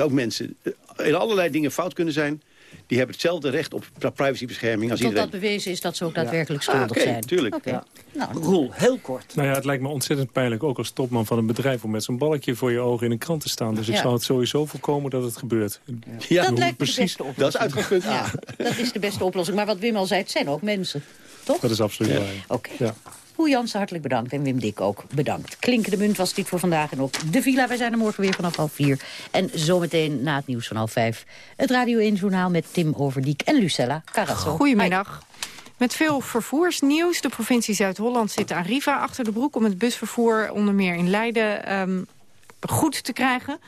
Ook mensen eh, in allerlei dingen fout kunnen zijn... die hebben hetzelfde recht op pri- privacybescherming als Totdat iedereen. bewezen is dat ze ook daadwerkelijk Ah, schuldig oké, zijn. tuurlijk. Oké. Ja. Nou, Roel, heel kort. Nou ja, het lijkt me ontzettend pijnlijk, ook als topman van een bedrijf... om met zo'n balkje voor je ogen in een krant te staan. Dus ik Ja. zou het sowieso voorkomen dat het gebeurt. Ja, dat hoe lijkt me de precies. beste oplossing. Dat is A. Ja, dat is de beste oplossing. Maar wat Wim al zei, het zijn ook mensen. toch? Dat is absoluut waar. Oké. Ja. Hoe Jansen, hartelijk bedankt. En Wim Dik ook bedankt. Klinkende munt was dit voor vandaag en op de Villa. Wij zijn er morgen weer vanaf half vier. En zometeen na het nieuws van half vijf... het Radio 1 Journaal met Tim Overdiek en Lucella Carasso. Goedemiddag. Met veel vervoersnieuws. De provincie Zuid-Holland zit aan Riva achter de broek... om het busvervoer onder meer in Leiden ehm, goed te krijgen.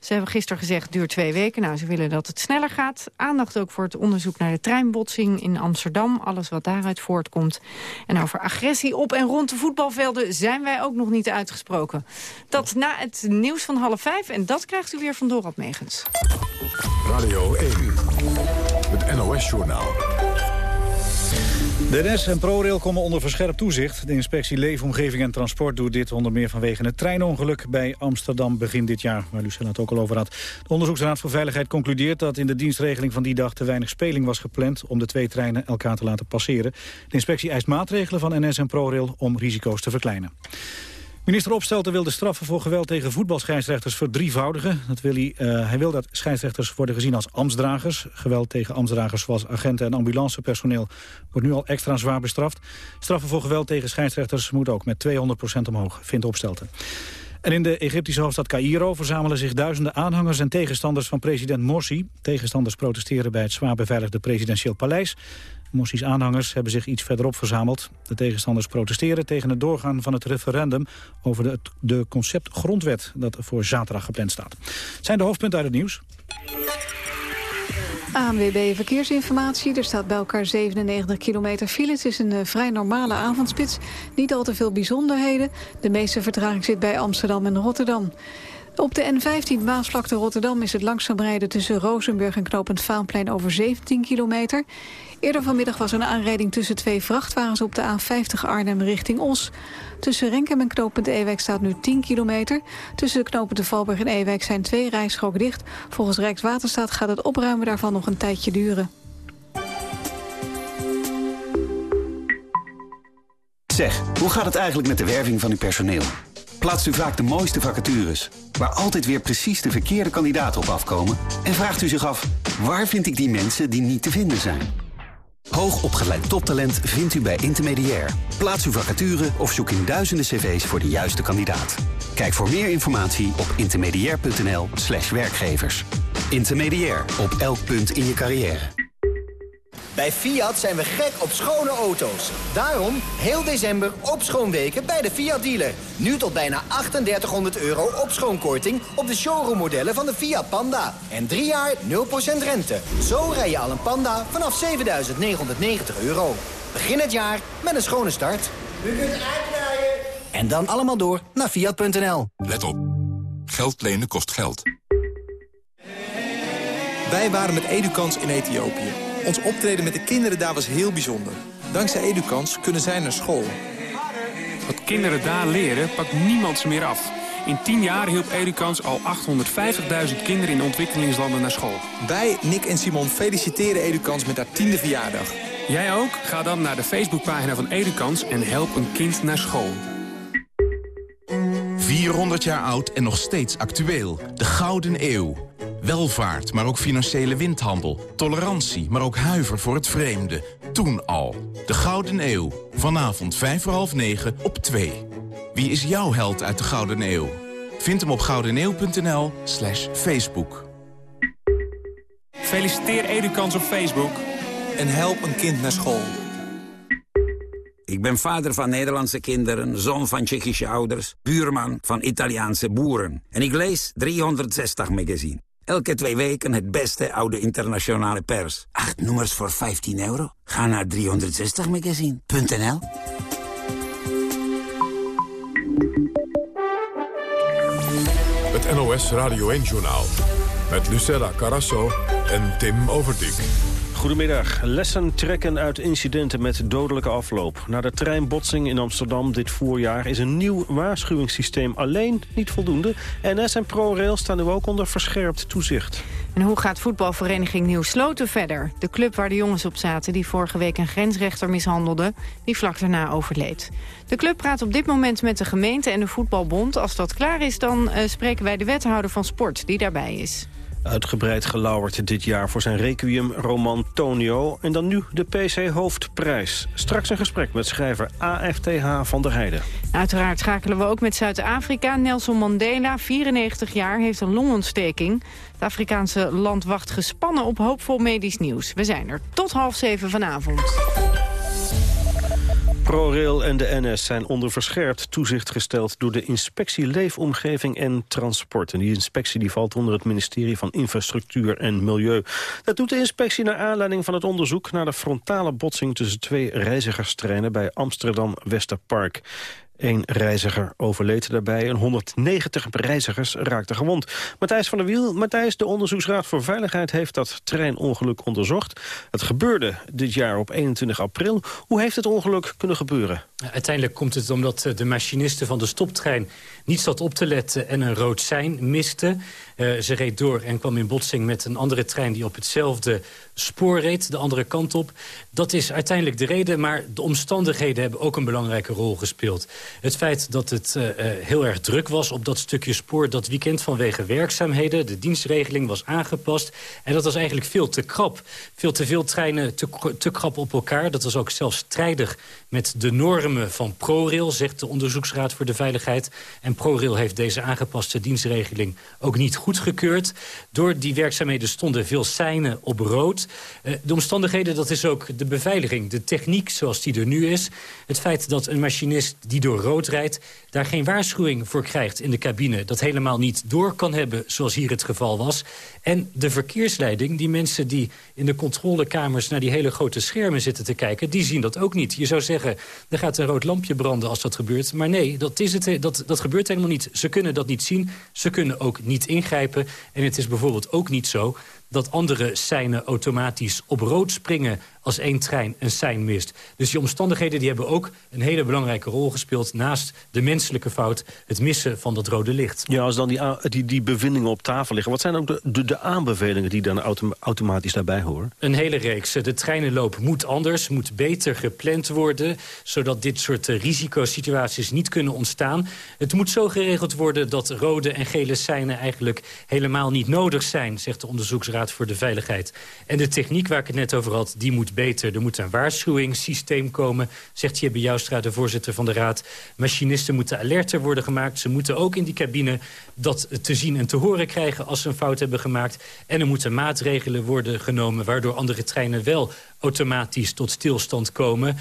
Ze hebben gisteren gezegd, duurt twee weken. Nou, ze willen dat het sneller gaat. Aandacht ook voor het onderzoek naar de treinbotsing in Amsterdam. Alles wat daaruit voortkomt. En over agressie op en rond de voetbalvelden zijn wij ook nog niet uitgesproken. Dat na het nieuws van half vijf. En dat krijgt u weer van Dorot Megens. Radio 1, het NOS-journaal. De NS en ProRail komen onder verscherpt toezicht. De inspectie Leefomgeving en Transport doet dit onder meer vanwege het treinongeluk bij Amsterdam begin dit jaar, waar Lucella het ook al over had. De Onderzoeksraad voor Veiligheid concludeert dat in de dienstregeling van die dag te weinig speling was gepland om de twee treinen elkaar te laten passeren. De inspectie eist maatregelen van NS en ProRail om risico's te verkleinen. Minister Opstelten wil de straffen voor geweld tegen voetbalscheidsrechters verdrievoudigen. Dat wil hij, uh, hij wil dat scheidsrechters worden gezien als ambtsdragers. Geweld tegen ambtsdragers zoals agenten en ambulancepersoneel wordt nu al extra zwaar bestraft. Straffen voor geweld tegen scheidsrechters moeten ook met 200% omhoog, vindt Opstelten. En in de Egyptische hoofdstad Cairo verzamelen zich duizenden aanhangers en tegenstanders van president Morsi. Tegenstanders protesteren bij het zwaar beveiligde presidentieel paleis. Morsi's aanhangers hebben zich iets verderop verzameld. De tegenstanders protesteren tegen het doorgaan van het referendum over de, de concept grondwet dat voor zaterdag gepland staat. Zijn de hoofdpunten uit het nieuws. ANWB Verkeersinformatie. Er staat bij elkaar 97 kilometer file. Het is een uh, vrij normale avondspits. Niet al te veel bijzonderheden. De meeste vertraging zit bij Amsterdam en Rotterdam. Op de N15 Maasvlakte Rotterdam is het langzaam rijden tussen Rozenburg en Knopend Vaanplein over 17 kilometer. Eerder vanmiddag was er een aanrijding tussen twee vrachtwagens op de A50 Arnhem richting Os. Tussen Renkem en Knopend Ewijk staat nu 10 kilometer. Tussen de Valburg en Ewijk zijn twee rijstroken dicht. Volgens Rijkswaterstaat gaat het opruimen daarvan nog een tijdje duren. Zeg, hoe gaat het eigenlijk met de werving van uw personeel? Plaatst u vaak de mooiste vacatures, waar altijd weer precies de verkeerde kandidaten op afkomen? En vraagt u zich af, waar vind ik die mensen die niet te vinden zijn? Hoogopgeleid toptalent vindt u bij Intermediair. Plaats uw vacature of zoek in duizenden cv's voor de juiste kandidaat. Kijk voor meer informatie op intermediair.nl slash werkgevers. Intermediair, op elk punt in je carrière. Bij Fiat zijn we gek op schone auto's. Daarom heel december op schoonweken bij de Fiat dealer. Nu tot bijna 3800 euro op schoonkorting op de showroommodellen van de Fiat Panda. En drie jaar 0% rente. Zo rij je al een Panda vanaf 7990 euro. Begin het jaar met een schone start. U kunt uitrijden. En dan allemaal door naar Fiat.nl. Let op. Geld lenen kost geld. Wij waren met Edukans in Ethiopië. Ons optreden met de kinderen daar was heel bijzonder. Dankzij Edukans kunnen zij naar school. Wat kinderen daar leren, pakt niemand ze meer af. In 10 jaar hielp Edukans al 850.000 kinderen in ontwikkelingslanden naar school. Wij, Nick en Simon, feliciteren Edukans met haar tiende verjaardag. Jij ook? Ga dan naar de Facebookpagina van Edukans en help een kind naar school. 400 jaar oud en nog steeds actueel. De Gouden Eeuw. Welvaart, maar ook financiële windhandel. Tolerantie, maar ook huiver voor het vreemde. Toen al. De Gouden Eeuw. Vanavond 5 voor half 9 op 2. Wie is jouw held uit de Gouden Eeuw? Vind hem op goudeneeuw.nl slash Facebook. Feliciteer Edukans op Facebook. En help een kind naar school. Ik ben vader van Nederlandse kinderen, zoon van Tsjechische ouders... buurman van Italiaanse boeren. En ik lees 360 magazine. Elke twee weken het beste oude internationale pers. Acht nummers voor 15 euro? Ga naar 360magazine.nl Het NOS Radio 1-journaal. Met Lucella Carasso en Tim Overdijk. Goedemiddag. Lessen trekken uit incidenten met dodelijke afloop. Na de treinbotsing in Amsterdam dit voorjaar is een nieuw waarschuwingssysteem alleen niet voldoende. NS en ProRail staan nu ook onder verscherpt toezicht. En hoe gaat voetbalvereniging Nieuw Sloten verder? De club waar de jongens op zaten die vorige week een grensrechter mishandelde... die vlak daarna overleed. De club praat op dit moment met de gemeente en de voetbalbond. Als dat klaar is, dan uh, spreken wij de wethouder van sport die daarbij is. Uitgebreid gelauwerd dit jaar voor zijn requiem-roman Tonio. En dan nu de PC-hoofdprijs. Straks een gesprek met schrijver AFTH van der Heijden. Uiteraard schakelen we ook met Zuid-Afrika. Nelson Mandela, 94 jaar, heeft een longontsteking. Het Afrikaanse land wacht gespannen op hoopvol medisch nieuws. We zijn er tot half zeven vanavond. ProRail en de NS zijn onder verscherpt toezicht gesteld... door de inspectie Leefomgeving en Transport. En die inspectie die valt onder het ministerie van Infrastructuur en Milieu. Dat doet de inspectie naar aanleiding van het onderzoek... naar de frontale botsing tussen twee reizigerstreinen... bij Amsterdam Westerpark. Eén reiziger overleed daarbij en 190 reizigers raakten gewond. Matthijs van der Wiel, Matthijs, de Onderzoeksraad voor Veiligheid... heeft dat treinongeluk onderzocht. Het gebeurde dit jaar op 21 april. Hoe heeft het ongeluk kunnen gebeuren? Uiteindelijk komt het omdat eh, de machiniste van de stoptrein niet zat op te letten en een rood sein miste. Uh, ze reed door en kwam in botsing met een andere trein die op hetzelfde spoor reed, de andere kant op. Dat is uiteindelijk de reden, maar de omstandigheden hebben ook een belangrijke rol gespeeld. Het feit dat het uh, heel erg druk was op dat stukje spoor dat weekend vanwege werkzaamheden. De dienstregeling was aangepast en dat was eigenlijk veel te krap. Veel te veel treinen te, te krap op elkaar. Dat was ook zelfs strijdig met de normen van ProRail, zegt de Onderzoeksraad voor de Veiligheid. En ProRail heeft deze aangepaste dienstregeling ook niet goedgekeurd. Door die werkzaamheden stonden veel seinen op rood. Uh, de omstandigheden, dat is ook de beveiliging. De techniek zoals die er nu is. Het feit dat een machinist die door rood rijdt... daar geen waarschuwing voor krijgt in de cabine. Dat helemaal niet door kan hebben zoals hier het geval was. En de verkeersleiding, die mensen die in de controlekamers... naar die hele grote schermen zitten te kijken... die zien dat ook niet. Je zou zeggen, er gaat een rood lampje branden als dat gebeurt. Maar nee, dat, is het, dat, dat gebeurt helemaal niet. Ze kunnen dat niet zien. Ze kunnen ook niet ingrijpen. En het is bijvoorbeeld ook niet zo dat andere seinen automatisch op rood springen als één trein een sein mist. Dus die omstandigheden die hebben ook een hele belangrijke rol gespeeld... naast de menselijke fout, het missen van dat rode licht. Ja, als dan die, die, die bevindingen op tafel liggen... wat zijn ook de, de, de aanbevelingen die dan automatisch daarbij horen? Een hele reeks. De treinenloop moet anders, moet beter gepland worden... zodat dit soort eh, risicosituaties niet kunnen ontstaan. Het moet zo geregeld worden dat rode en gele seinen... eigenlijk helemaal niet nodig zijn, zegt de Onderzoeksraad voor de Veiligheid. En de techniek waar ik het net over had, die moet beter. Er moet een waarschuwingssysteem komen, zegt Jibbe Joustra, de voorzitter van de Raad. Machinisten moeten alerter worden gemaakt. Ze moeten ook in die cabine dat te zien en te horen krijgen als ze een fout hebben gemaakt. En er moeten maatregelen worden genomen... waardoor andere treinen wel automatisch tot stilstand komen.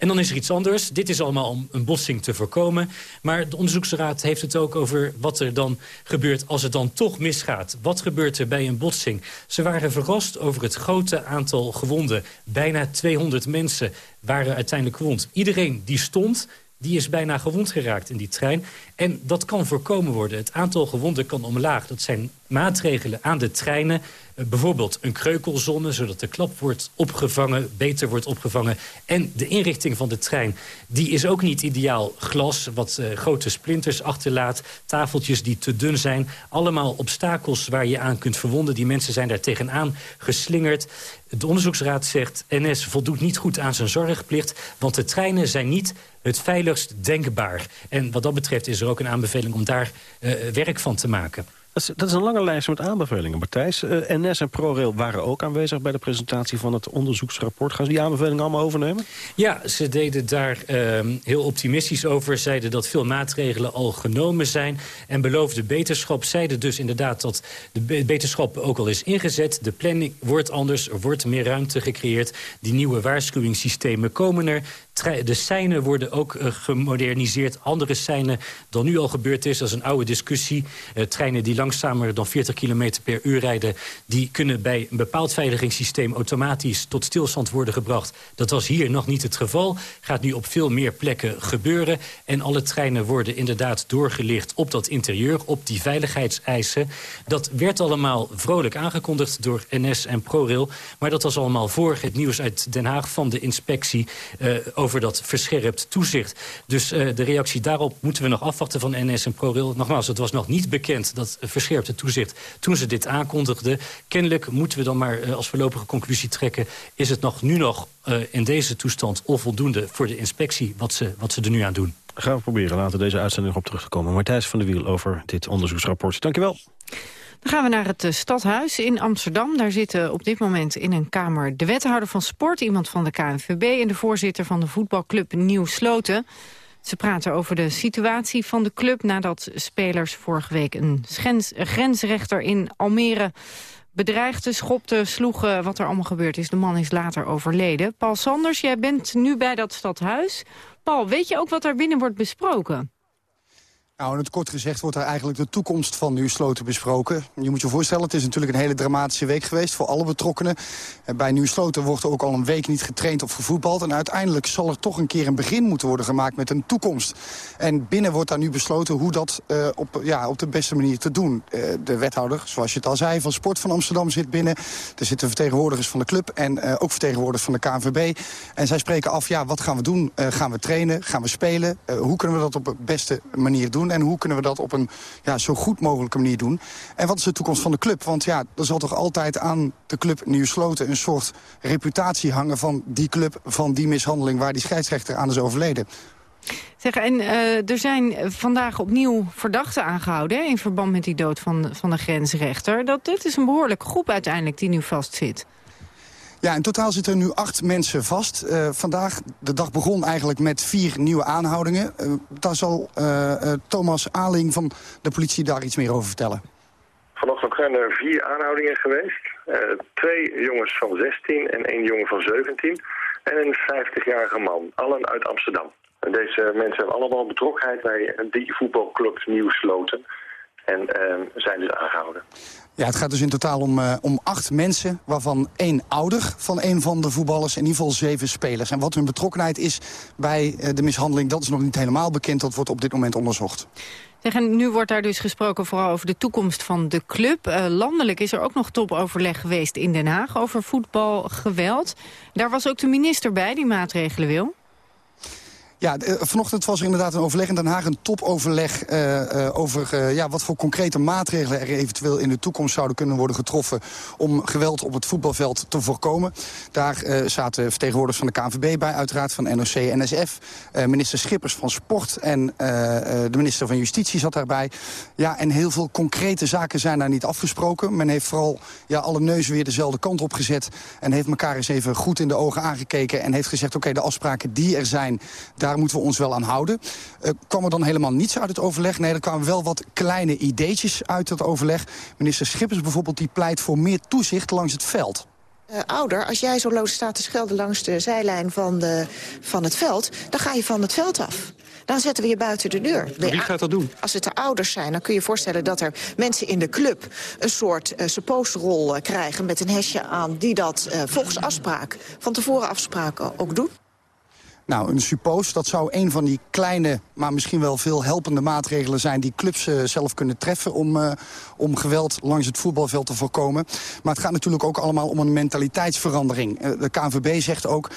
En dan is er iets anders. Dit is allemaal om een botsing te voorkomen. Maar de onderzoeksraad heeft het ook over wat er dan gebeurt als het dan toch misgaat. Wat gebeurt er bij een botsing? Ze waren verrast over het grote aantal gewonden. Bijna 200 mensen waren uiteindelijk gewond. Iedereen die stond, die is bijna gewond geraakt in die trein. En dat kan voorkomen worden. Het aantal gewonden kan omlaag. Dat zijn maatregelen aan de treinen. Uh, bijvoorbeeld een kreukelzone, zodat de klap wordt opgevangen, beter wordt opgevangen. En de inrichting van de trein, die is ook niet ideaal. Glas, wat uh, grote splinters achterlaat, tafeltjes die te dun zijn. Allemaal obstakels waar je aan kunt verwonden. Die mensen zijn daar tegenaan geslingerd. De onderzoeksraad zegt, NS voldoet niet goed aan zijn zorgplicht... want de treinen zijn niet het veiligst denkbaar. En wat dat betreft is er ook een aanbeveling om daar uh, werk van te maken. Dat is, een lange lijst met aanbevelingen, Matthijs. Uh, NS en ProRail waren ook aanwezig bij de presentatie van het onderzoeksrapport. Gaan ze die aanbevelingen allemaal overnemen? Ja, ze deden daar uh, heel optimistisch over. Zeiden dat veel maatregelen al genomen zijn. En beloofde beterschap. Zeiden dus inderdaad dat de beterschap ook al is ingezet. De planning wordt anders, er wordt meer ruimte gecreëerd. Die nieuwe waarschuwingssystemen komen er. De seinen worden ook uh, gemoderniseerd. Andere seinen dan nu al gebeurd is. Dat is een oude discussie. Uh, treinen die langzamer dan 40 km per uur rijden... die kunnen bij een bepaald veiligingssysteem automatisch tot stilstand worden gebracht. Dat was hier nog niet het geval. Gaat nu op veel meer plekken gebeuren. En alle treinen worden inderdaad doorgelicht op dat interieur, op die veiligheidseisen. Dat werd allemaal vrolijk aangekondigd door NS en ProRail. Maar dat was allemaal voor het nieuws uit Den Haag van de inspectie... Uh, over dat verscherpt toezicht. Dus uh, de reactie daarop moeten we nog afwachten van NS en ProRail. Nogmaals, het was nog niet bekend dat verscherpte toezicht toen ze dit aankondigden. Kennelijk moeten we dan maar uh, als voorlopige conclusie trekken... is het nog nu nog uh, in deze toestand onvoldoende voor de inspectie wat ze, wat ze er nu aan doen. Gaan we proberen later deze uitzending op terug te komen. Martijs van der Wiel over dit onderzoeksrapport. Dankjewel. Dan gaan we naar het stadhuis in Amsterdam. Daar zitten op dit moment in een kamer de wethouder van sport... iemand van de KNVB en de voorzitter van de voetbalclub Nieuw Sloten. Ze praten over de situatie van de club... nadat spelers vorige week een grensrechter in Almere bedreigden, schopten, sloegen, wat er allemaal gebeurd is. De man is later overleden. Paul Sanders, jij bent nu bij dat stadhuis. Paul, weet je ook wat daar binnen wordt besproken? Nou, in het kort gezegd wordt er eigenlijk de toekomst van nu Sloten besproken. Je moet je voorstellen, het is natuurlijk een hele dramatische week geweest voor alle betrokkenen. Bij Nieuw Sloten wordt er ook al een week niet getraind of gevoetbald. En uiteindelijk zal er toch een keer een begin moeten worden gemaakt met een toekomst. En binnen wordt daar nu besloten hoe dat uh, op, ja, op de beste manier te doen. Uh, de wethouder, zoals je het al zei, van Sport van Amsterdam zit binnen. Er zitten vertegenwoordigers van de club en ook vertegenwoordigers van de KNVB. En zij spreken af, ja, wat gaan we doen? gaan we trainen? Gaan we spelen? hoe kunnen we dat op de beste manier doen? En hoe kunnen we dat op een ja, zo goed mogelijke manier doen? En wat is de toekomst van de club? Want ja, er zal toch altijd aan de club Nieuwsloten... een soort reputatie hangen van die club, van die mishandeling... waar die scheidsrechter aan is overleden. Zeg, en uh, er zijn vandaag opnieuw verdachten aangehouden... In verband met die dood van, van de grensrechter. Dat, dit is een behoorlijke groep uiteindelijk die nu vastzit. Ja, in totaal zitten er nu acht mensen vast. Uh, vandaag, de dag begon eigenlijk met vier nieuwe aanhoudingen. Uh, daar zal uh, Thomas Aling van de politie daar iets meer over vertellen. Vanochtend zijn er vier aanhoudingen geweest. twee jongens van 16 en één jongen van 17. En een 50-jarige man, allen uit Amsterdam. Deze mensen hebben allemaal betrokkenheid bij die voetbalclub Nieuwsloten. En zijn dus aangehouden. Ja, het gaat dus in totaal om, uh, om acht mensen, waarvan één ouder van een van de voetballers. In ieder geval zeven spelers. En wat hun betrokkenheid is bij uh, de mishandeling, dat is nog niet helemaal bekend. Dat wordt op dit moment onderzocht. Zeg, en nu wordt daar dus gesproken vooral over de toekomst van de club. Uh, landelijk is er ook nog topoverleg geweest in Den Haag over voetbalgeweld. Daar was ook de minister bij die maatregelen wil. Ja, eh, vanochtend was er inderdaad een overleg in Den Haag. Een topoverleg uh, uh, over ja, wat voor concrete maatregelen er eventueel in de toekomst zouden kunnen worden getroffen om geweld op het voetbalveld te voorkomen. Daar zaten vertegenwoordigers van de KNVB bij, uiteraard van NOC en NSF. minister Schippers van Sport en de minister van Justitie zat daarbij. Ja, en heel veel concrete zaken zijn daar niet afgesproken. Men heeft vooral ja, alle neuzen weer dezelfde kant op gezet en heeft elkaar eens even goed in de ogen aangekeken en heeft gezegd, oké, de afspraken die er zijn, daar daar moeten we ons wel aan houden. Uh, kwam er dan helemaal niets uit het overleg? Nee, er kwamen wel wat kleine ideetjes uit het overleg. Minister Schippers bijvoorbeeld die pleit voor meer toezicht langs het veld. Uh, ouder, als jij zo loos staat te schelden langs de zijlijn van, de, van het veld... dan ga je van het veld af. Dan zetten we je buiten de deur. wie gaat dat doen? Als het de ouders zijn, dan kun je je voorstellen dat er mensen in de club... een soort uh, uh, krijgen met een hesje aan... die dat uh, volgens afspraak, van tevoren afspraken ook doen. Nou, een suppoos, dat zou een van die kleine, maar misschien wel veel helpende maatregelen zijn... die clubs uh, zelf kunnen treffen om, uh, om geweld langs het voetbalveld te voorkomen. Maar het gaat natuurlijk ook allemaal om een mentaliteitsverandering. Uh, de KNVB zegt ook,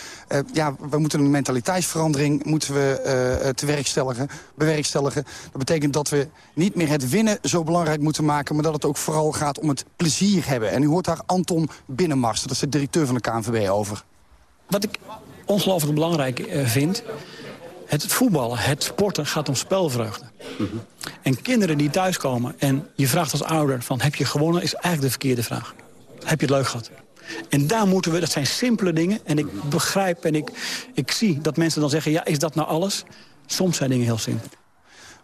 ja, we moeten een mentaliteitsverandering moeten we, te werkstelligen, bewerkstelligen. Dat betekent dat we niet meer het winnen zo belangrijk moeten maken... maar dat het ook vooral gaat om het plezier hebben. En u hoort daar Anton Binnenmars, dat is de directeur van de KNVB, over. Wat ik ongelooflijk belangrijk uh, vind... Het voetballen, het sporten gaat om spelvreugde. Mm -hmm. En kinderen die thuiskomen en je vraagt als ouder... van heb je gewonnen, is eigenlijk de verkeerde vraag. Heb je het leuk gehad? En daar moeten we, dat zijn simpele dingen. En ik begrijp en ik, ik zie dat mensen dan zeggen... ja, is dat nou alles? Soms zijn dingen heel simpel.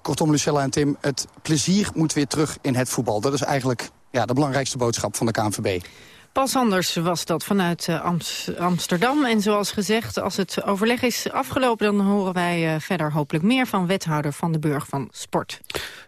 Kortom, Lucella en Tim, het plezier moet weer terug in het voetbal. Dat is eigenlijk ja, de belangrijkste boodschap van de KNVB. Pas anders was dat vanuit uh, Amsterdam. En zoals gezegd, als het overleg is afgelopen... dan horen wij uh, verder hopelijk meer van wethouder Van de Burg van Sport.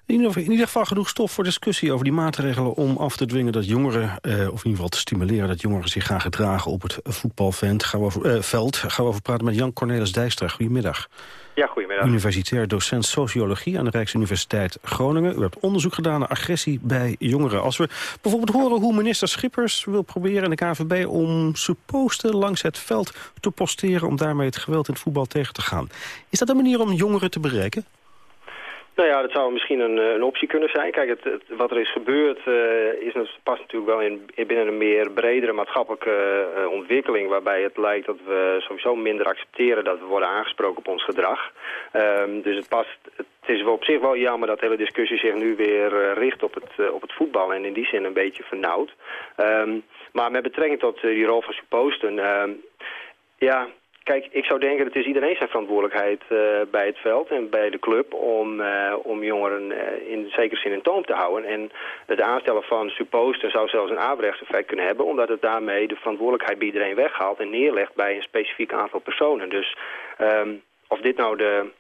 In ieder, geval genoeg stof voor discussie over die maatregelen... om af te dwingen dat jongeren, uh, of in ieder geval te stimuleren... dat jongeren zich gaan gedragen op het voetbalveld. Gaan we over, veld. Gaan we over praten met Jan Cornelis Dijkstra. Goedemiddag. Ja, goedemiddag. Universitair docent sociologie aan de Rijksuniversiteit Groningen. U hebt onderzoek gedaan naar agressie bij jongeren. Als we bijvoorbeeld horen hoe minister Schippers wil proberen in de KVB... om supposten langs het veld te posteren... om daarmee het geweld in het voetbal tegen te gaan. Is dat een manier om jongeren te bereiken? Nou ja, dat zou misschien een, een optie kunnen zijn. Kijk, het, wat er is gebeurd uh, is, past natuurlijk wel in, binnen een meer bredere maatschappelijke uh, ontwikkeling... waarbij het lijkt dat we sowieso minder accepteren dat we worden aangesproken op ons gedrag. Um, dus het, past, het is op zich wel jammer dat de hele discussie zich nu weer richt op het, op het voetbal... en in die zin een beetje vernauwd. Um, maar met betrekking tot die rol van supposten... ja, Kijk, ik zou denken, het is iedereen zijn verantwoordelijkheid uh, bij het veld en bij de club om, uh, om jongeren uh, in zekere zin in toom te houden. En het aanstellen van supposten zou zelfs een averechts effect kunnen hebben, omdat het daarmee de verantwoordelijkheid bij iedereen weghaalt en neerlegt bij een specifiek aantal personen. Dus um, of dit nou de,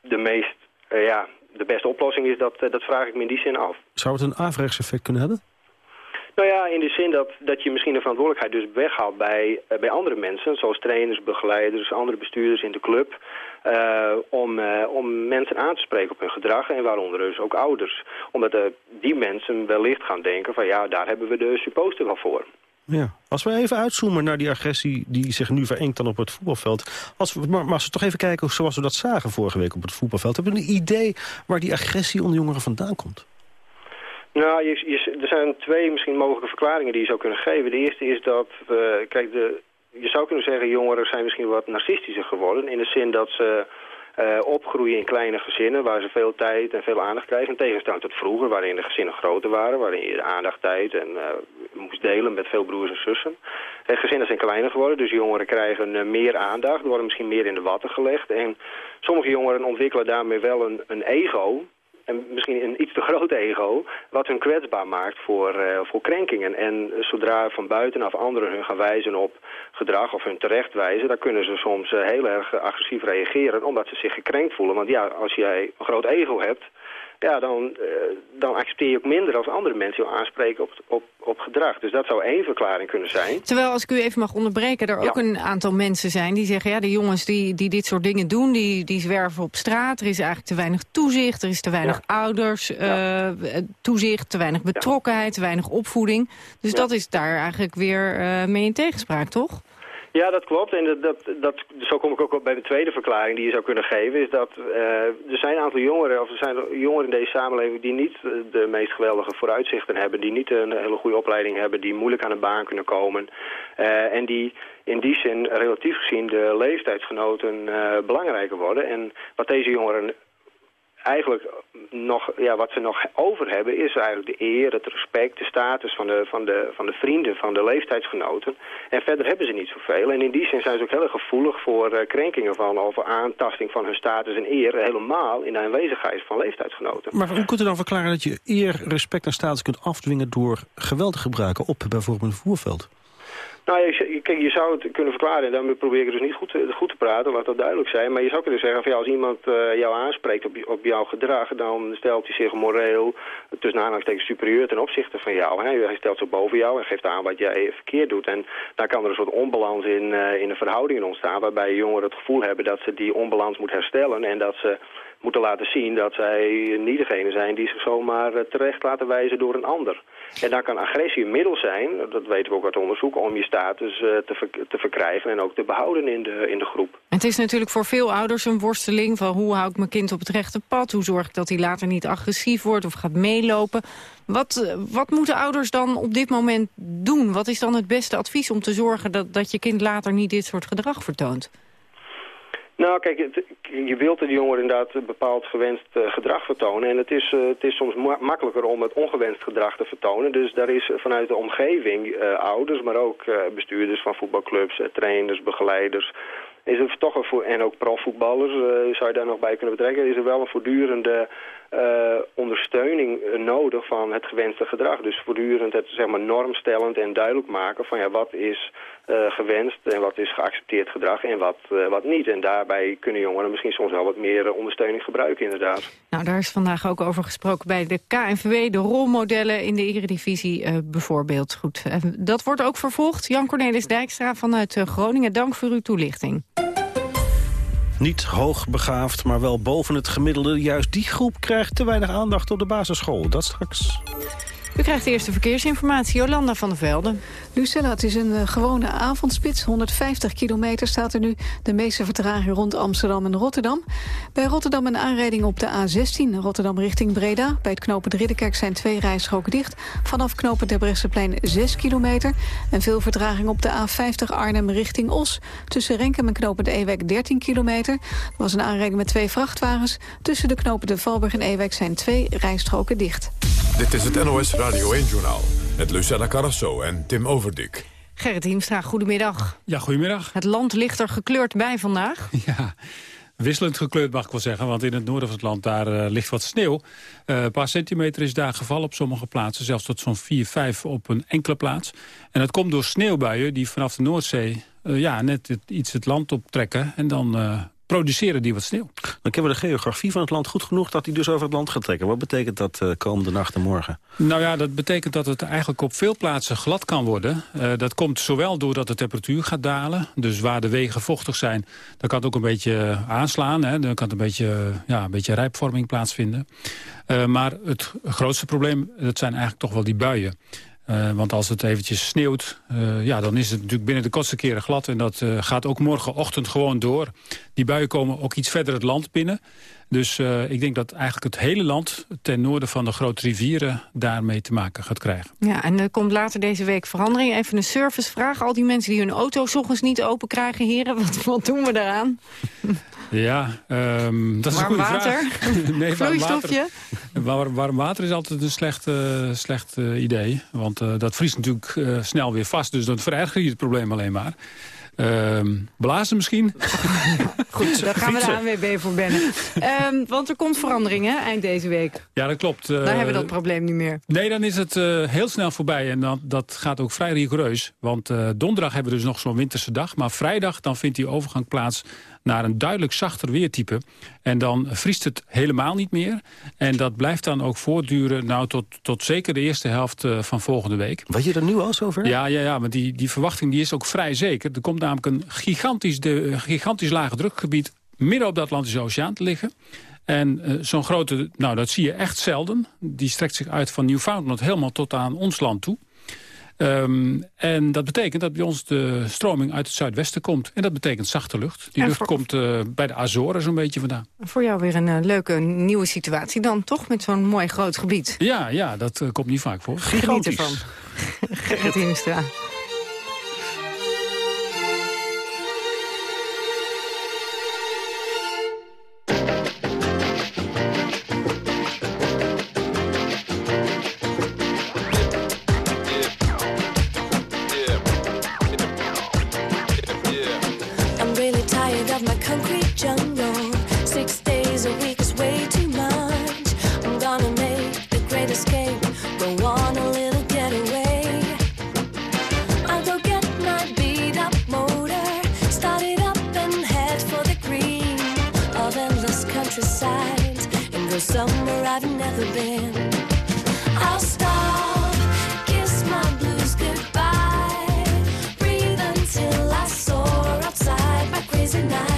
de meest, ja, de beste oplossing is, dat, dat vraag ik me in die zin af. Zou het een averechts effect kunnen hebben? Nou ja, in de zin dat, dat je misschien de verantwoordelijkheid dus weghaalt bij, uh, bij andere mensen, zoals trainers, begeleiders, andere bestuurders in de club, uh, om, uh, om mensen aan te spreken op hun gedrag en waaronder dus ook ouders. Omdat die mensen wellicht gaan denken van ja, daar hebben we de supposter wel voor. Ja, als we even uitzoomen naar die agressie die zich nu verengt dan op het voetbalveld. Als we, maar als we toch even kijken zoals we dat zagen vorige week op het voetbalveld. Hebben we een idee waar die agressie onder jongeren vandaan komt? Nou, er zijn twee misschien mogelijke verklaringen die je zou kunnen geven. De eerste is dat, uh, kijk, de, je zou kunnen zeggen... jongeren zijn misschien wat narcistischer geworden... in de zin dat ze uh, opgroeien in kleine gezinnen... waar ze veel tijd en veel aandacht krijgen. In tegenstelling tot vroeger, waarin de gezinnen groter waren... waarin je aandacht, tijd en uh, moest delen met veel broers en zussen. En gezinnen zijn kleiner geworden, dus jongeren krijgen meer aandacht... worden misschien meer in de watten gelegd. En sommige jongeren ontwikkelen daarmee wel een, een ego en misschien een iets te groot ego, wat hun kwetsbaar maakt voor, uh, voor krenkingen. En zodra van buitenaf anderen hun gaan wijzen op gedrag of hun terecht wijzen, dan kunnen ze soms uh, heel erg agressief reageren, omdat ze zich gekrenkt voelen. Want ja, als jij een groot ego hebt, ja, dan, uh, dan accepteer je ook minder als andere mensen je aanspreken op, op, op gedrag. Dus dat zou één verklaring kunnen zijn. Terwijl, als ik u even mag onderbreken, er ook een aantal mensen zijn die zeggen... ja, de jongens die, die dit soort dingen doen, die, die zwerven op straat. Er is eigenlijk te weinig toezicht, er is te weinig ja. ouders, uh, toezicht, te weinig betrokkenheid, te weinig opvoeding. Dus dat is daar eigenlijk weer uh, mee in tegenspraak, toch? Ja, dat klopt. En dat, dat, dat, zo kom ik ook bij de tweede verklaring die je zou kunnen geven. Is dat uh, er zijn een aantal jongeren, of er zijn jongeren in deze samenleving die niet de meest geweldige vooruitzichten hebben. Die niet een hele goede opleiding hebben, die moeilijk aan een baan kunnen komen. Uh, en die in die zin relatief gezien de leeftijdsgenoten belangrijker worden. En wat deze jongeren eigenlijk nog, ja, wat ze nog over hebben is eigenlijk de eer, het respect, de status van de, van de, van de vrienden, van de leeftijdsgenoten. En verder hebben ze niet zoveel. En in die zin zijn ze ook heel gevoelig voor uh, krenkingen van of aantasting van hun status en eer, helemaal in de aanwezigheid van leeftijdsgenoten. Maar hoe kunt u dan verklaren dat je eer, respect en status kunt afdwingen door geweld te gebruiken op bijvoorbeeld een voerveld? Nou, je, kijk, je zou het kunnen verklaren, en dan probeer ik dus niet goed goed te praten, laat dat duidelijk zijn. Maar je zou kunnen zeggen, van, ja, als iemand uh, jou aanspreekt op, op jouw gedrag, dan stelt hij zich moreel tussen aanhalingstekens superieur ten opzichte van jou. Hè. Hij stelt zich boven jou en geeft aan wat jij verkeerd doet. En daar kan er een soort onbalans in, uh, in de verhoudingen ontstaan, waarbij jongeren het gevoel hebben dat ze die onbalans moeten herstellen en dat ze moeten laten zien dat zij niet degene zijn die zich zomaar uh, terecht laten wijzen door een ander. En daar kan agressie een middel zijn, dat weten we ook uit onderzoek, om je status uh, te, te verkrijgen en ook te behouden in de, in de groep. Het is natuurlijk voor veel ouders een worsteling van hoe hou ik mijn kind op het rechte pad? Hoe zorg ik dat hij later niet agressief wordt of gaat meelopen? Wat, wat moeten ouders dan op dit moment doen? Wat is dan het beste advies om te zorgen dat, dat je kind later niet dit soort gedrag vertoont? Nou, kijk, je wilt de jongeren inderdaad een bepaald gewenst uh, gedrag vertonen. En het is, uh, het is soms ma makkelijker om het ongewenst gedrag te vertonen. Dus daar is vanuit de omgeving, uh, ouders, maar ook bestuurders van voetbalclubs, trainers, begeleiders... Is er toch een en ook profvoetballers, zou je daar nog bij kunnen betrekken... is er wel een voortdurende uh, ondersteuning nodig van het gewenste gedrag. Dus voortdurend het zeg maar, normstellend en duidelijk maken van ja, wat is uh, gewenst en wat is geaccepteerd gedrag en wat, wat niet. En daarbij kunnen jongeren misschien soms wel wat meer ondersteuning gebruiken inderdaad. Nou, daar is vandaag ook over gesproken bij de KNVW, de rolmodellen in de Eredivisie bijvoorbeeld. Goed, dat wordt ook vervolgd. Jan-Cornelis Dijkstra vanuit Groningen, dank voor uw toelichting. Niet hoogbegaafd, maar wel boven het gemiddelde. Juist die groep krijgt te weinig aandacht op de basisschool. Dat straks. U krijgt de eerste verkeersinformatie, Jolanda van der Velde. Lucella, het is een uh, gewone avondspits. 150 kilometer staat er nu. De meeste vertraging rond Amsterdam en Rotterdam. Bij Rotterdam een aanrijding op de A16. Rotterdam richting Breda. Bij het knooppunt Ridderkerk zijn twee rijstroken dicht. Vanaf knooppunt Terbrechtseplein 6 kilometer. En veel vertraging op de A50 Arnhem richting Os. Tussen Renkem en knooppunt Ewek 13 kilometer. Er was een aanrijding met twee vrachtwagens. Tussen de knopen de Valburg en Ewek zijn twee rijstroken dicht. Dit is het NOS Radio 1-journaal. Met Lucella Carrasso en Tim Overdik. Gerrit Hiemstra, goedemiddag. Ja, goedemiddag. Het land ligt er gekleurd bij vandaag. <laughs> Ja, wisselend gekleurd mag ik wel zeggen. Want in het noorden van het land daar uh, ligt wat sneeuw. Uh, een paar centimeter is daar gevallen op sommige plaatsen. Zelfs tot zo'n 4, 5 op een enkele plaats. En dat komt door sneeuwbuien die vanaf de Noordzee... Uh, ja, net het, iets het land optrekken. En dan produceren die wat sneeuw. Dan kennen we de geografie van het land goed genoeg... dat die dus over het land gaat trekken. Wat betekent dat uh, komende nacht en morgen? Nou ja, dat betekent dat het eigenlijk op veel plaatsen glad kan worden. Uh, dat komt zowel doordat de temperatuur gaat dalen. Dus waar de wegen vochtig zijn, dan kan het ook een beetje aanslaan. Hè. Dan kan het een beetje, ja, een beetje rijpvorming plaatsvinden. Uh, maar het grootste probleem, dat zijn eigenlijk toch wel die buien. Uh, want als het eventjes sneeuwt, uh, ja, dan is het natuurlijk binnen de kortste keren glad. En dat uh, gaat ook morgenochtend gewoon door. Die buien komen ook iets verder het land binnen. Dus ik denk dat eigenlijk het hele land ten noorden van de grote rivieren daarmee te maken gaat krijgen. Ja, en er komt later deze week verandering. Even een servicevraag. Al die mensen die hun auto ochtends niet open krijgen, heren, <laughs> wat, wat doen we daaraan? Ja, um, dat is warm een goede water? vraag. <laughs> nee, Vloeistofje? Warm, warm water is altijd een slecht, uh, slecht uh, idee. Want uh, dat vriest natuurlijk uh, snel weer vast. Dus dan vererger je het probleem alleen maar. Uh, blazen misschien? <laughs> Goed, daar gaan we de ANWB voor bennen. Um, want er komt verandering hè, eind deze week. Ja, dat klopt. Uh, Daar hebben we dat probleem niet meer. Nee, dan is het uh, heel snel voorbij. En dan, dat gaat ook vrij rigoureus. Want uh, donderdag hebben we dus nog zo'n winterse dag. Maar vrijdag dan vindt die overgang plaats naar een duidelijk zachter weertype. En dan vriest het helemaal niet meer. En dat blijft dan ook voortduren nou, tot, tot zeker de eerste helft uh, van volgende week. Weet je er nu al zover? Ja, ja, ja maar die, die verwachting die is ook vrij zeker. Er komt namelijk een gigantisch, de, gigantisch lage drukgebied midden op de Atlantische Oceaan te liggen. En uh, zo'n grote, nou dat zie je echt zelden. Die strekt zich uit van Newfoundland helemaal tot aan ons land toe. Um, en dat betekent dat bij ons de stroming uit het zuidwesten komt. En dat betekent zachte lucht. Die En lucht voor- komt uh, bij de Azoren zo'n beetje vandaan. Voor jou weer een eh, leuke nieuwe situatie dan, toch? Met zo'n mooi groot gebied. Ja, ja dat uh, komt niet vaak voor. Geniet ervan. <laughs> Gerrit Hiemstra. Jungle. Six days a week is way too much. I'm gonna make the great escape. Go on a little getaway. I'll go get my beat up motor. Start it up and head for the green of endless countryside. And go somewhere I've never been. I'll stop, kiss my blues goodbye. Breathe until I soar outside my crazy nights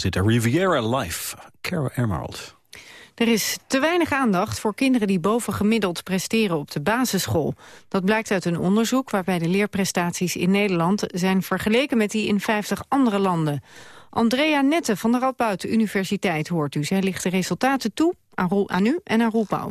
Riviera Live, Cara Emerald. Er is te weinig aandacht voor kinderen die bovengemiddeld presteren op de basisschool. Dat blijkt uit een onderzoek waarbij de leerprestaties in Nederland zijn vergeleken met die in 50 andere landen. Andrea Nette van de Radboud Universiteit hoort u. Zij licht de resultaten toe aan, Roel, aan u en aan Roel Pauw.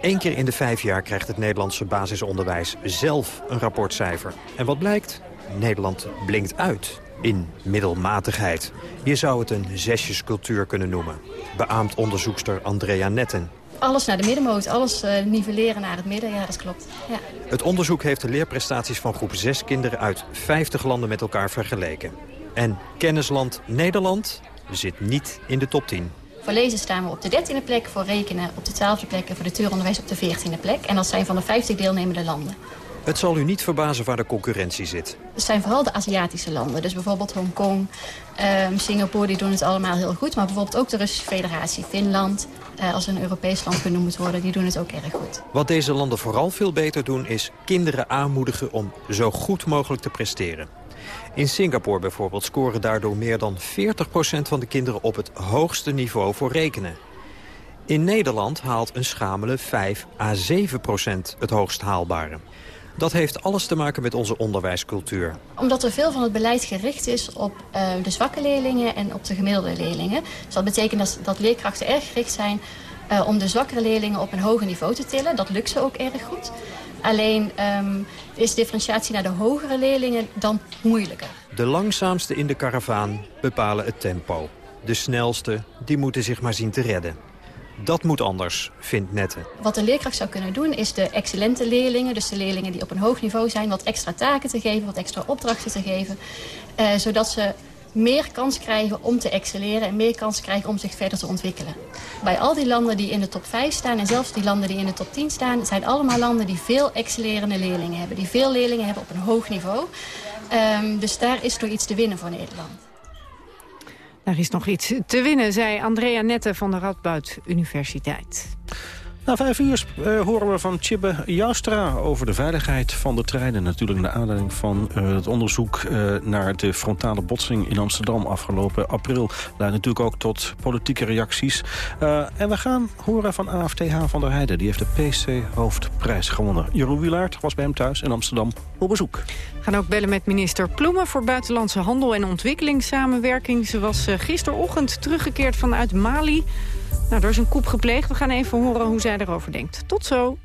Eén keer in de vijf jaar krijgt het Nederlandse basisonderwijs zelf een rapportcijfer. En wat blijkt? Nederland blinkt uit in middelmatigheid. Je zou het een zesjescultuur kunnen noemen. Beaamd onderzoekster Andrea Netten. Alles naar de middenmoot, alles uh, nivelleren naar het midden, ja dat klopt. Ja. Het onderzoek heeft de leerprestaties van groep 6 kinderen uit 50 landen met elkaar vergeleken. En kennisland Nederland zit niet in de top 10. Voor lezen staan we op de 13e plek, voor rekenen op de 12e plek... en voor de tuuronderwijs op de 14e plek. En dat zijn van de 50 deelnemende landen. Het zal u niet verbazen waar de concurrentie zit. Het zijn vooral de Aziatische landen. Dus bijvoorbeeld Hongkong, um, Singapore, die doen het allemaal heel goed. Maar bijvoorbeeld ook de Russische federatie, Finland... Uh, als een Europees land genoemd worden, die doen het ook erg goed. Wat deze landen vooral veel beter doen... is kinderen aanmoedigen om zo goed mogelijk te presteren. In Singapore bijvoorbeeld scoren daardoor meer dan 40% van de kinderen op het hoogste niveau voor rekenen. In Nederland haalt een schamele 5 à 7% het hoogst haalbare. Dat heeft alles te maken met onze onderwijscultuur. Omdat er veel van het beleid gericht is op uh, de zwakke leerlingen en op de gemiddelde leerlingen. Dus dat betekent dat, dat leerkrachten erg gericht zijn uh, om de zwakkere leerlingen op een hoger niveau te tillen. Dat lukt ze ook erg goed. Alleen um, is differentiatie naar de hogere leerlingen dan moeilijker. De langzaamste in de karavaan bepalen het tempo. De snelste, die moeten zich maar zien te redden. Dat moet anders, vindt Nette. Wat de leerkracht zou kunnen doen is de excellente leerlingen... dus de leerlingen die op een hoog niveau zijn... wat extra taken te geven, wat extra opdrachten te geven. Uh, zodat ze meer kans krijgen om te excelleren... en meer kans krijgen om zich verder te ontwikkelen. Bij al die landen die in de top 5 staan... en zelfs die landen die in de top 10 staan... zijn allemaal landen die veel excellerende leerlingen hebben. Die veel leerlingen hebben op een hoog niveau. Um, dus daar is door iets te winnen voor Nederland. Daar is nog iets te winnen, zei Andrea Nette van de Radboud Universiteit. Na vijf uur uh, horen we van Chibbe Joustra over de veiligheid van de treinen. Natuurlijk naar aanleiding van uh, het onderzoek uh, naar de frontale botsing in Amsterdam afgelopen april. Leidt natuurlijk ook tot politieke reacties. en we gaan horen van AFTH van der Heijden. Die heeft de PC-hoofdprijs gewonnen. Jeroen Wielaert was bij hem thuis in Amsterdam op bezoek. We gaan ook bellen met minister Ploemen voor Buitenlandse Handel en Ontwikkelingssamenwerking. Ze was gisterochtend teruggekeerd vanuit Mali. Nou, er is een koep gepleegd. We gaan even horen hoe zij erover denkt. Tot zo.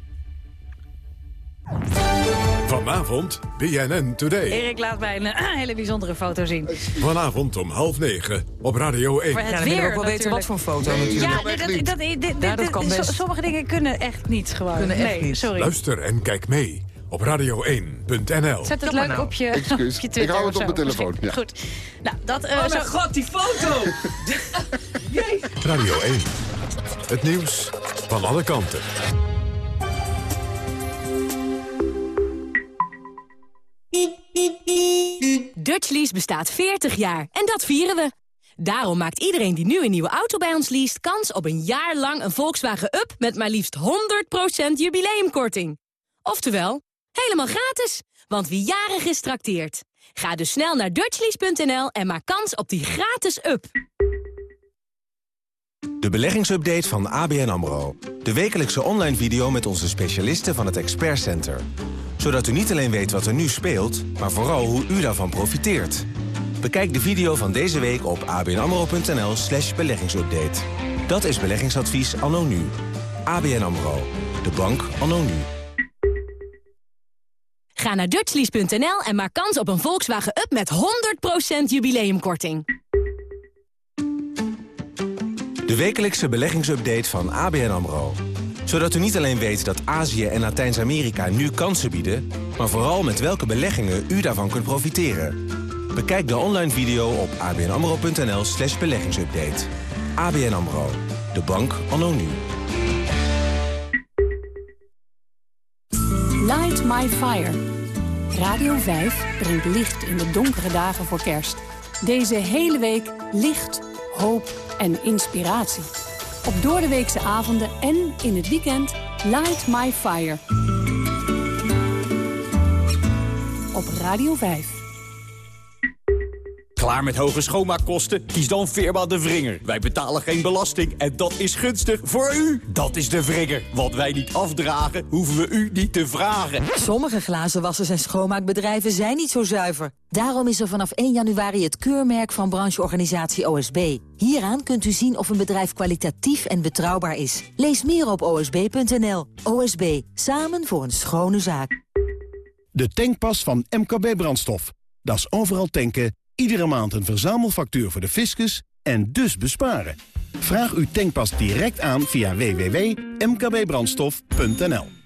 Vanavond BNN Today. Erik laat mij <clears throat> een hele bijzondere foto zien. Vanavond om half negen op Radio 1. Voor het ja, dan weer, we ook wel weten wat voor foto natuurlijk. Ja, nee, dat, dat, dat, dit, Ja, dat kan best. Sommige dingen kunnen echt niet gewoon. Kunnen echt nee, niet. sorry. Luister en kijk mee op radio1.nl. Zet het maar leuk nou. op je, <laughs> op Excuus. je Twitter Ik hou het op mijn telefoon, ja. Goed. Nou, dat... eh, Oh mijn zo- god, die foto! <laughs> <laughs> Radio 1. Het nieuws van alle kanten. Dutchlease bestaat 40 jaar en dat vieren we. Daarom maakt iedereen die nu een nieuwe auto bij ons leest... kans op een jaar lang een Volkswagen Up met maar liefst 100% jubileumkorting. Oftewel, helemaal gratis, want wie jarig is trakteert. Ga dus snel naar dutchlease.nl en maak kans op die gratis Up. De beleggingsupdate van ABN AMRO. De wekelijkse online video met onze specialisten van het Expert Center. Zodat u niet alleen weet wat er nu speelt, maar vooral hoe u daarvan profiteert. Bekijk de video van deze week op abnamro.nl slash beleggingsupdate. Dat is beleggingsadvies anno nu. ABN AMRO. De bank anno nu. Ga naar dutchlease.nl en maak kans op een Volkswagen Up met 100% jubileumkorting. De wekelijkse beleggingsupdate van ABN AMRO. Zodat u niet alleen weet dat Azië en Latijns-Amerika nu kansen bieden... maar vooral met welke beleggingen u daarvan kunt profiteren. Bekijk de online video op abnamro.nl slash beleggingsupdate. ABN AMRO. De bank anno nu. Light My Fire. Radio 5 brengt licht in de donkere dagen voor kerst. Deze hele week licht, hoop en inspiratie. Op doordeweekse avonden en in het weekend Light My Fire. Op Radio 5. Klaar met hoge schoonmaakkosten? Kies dan Firma De Vringer. Wij betalen geen belasting en dat is gunstig voor u. Dat is De Vringer. Wat wij niet afdragen, hoeven we u niet te vragen. Sommige glazenwassers en schoonmaakbedrijven zijn niet zo zuiver. Daarom is er vanaf 1 januari het keurmerk van brancheorganisatie OSB. Hieraan kunt u zien of een bedrijf kwalitatief en betrouwbaar is. Lees meer op osb.nl. OSB, samen voor een schone zaak. De tankpas van MKB Brandstof. Dat is overal tanken, iedere maand een verzamelfactuur voor de fiscus en dus besparen. Vraag uw tankpas direct aan via www.mkbbrandstof.nl.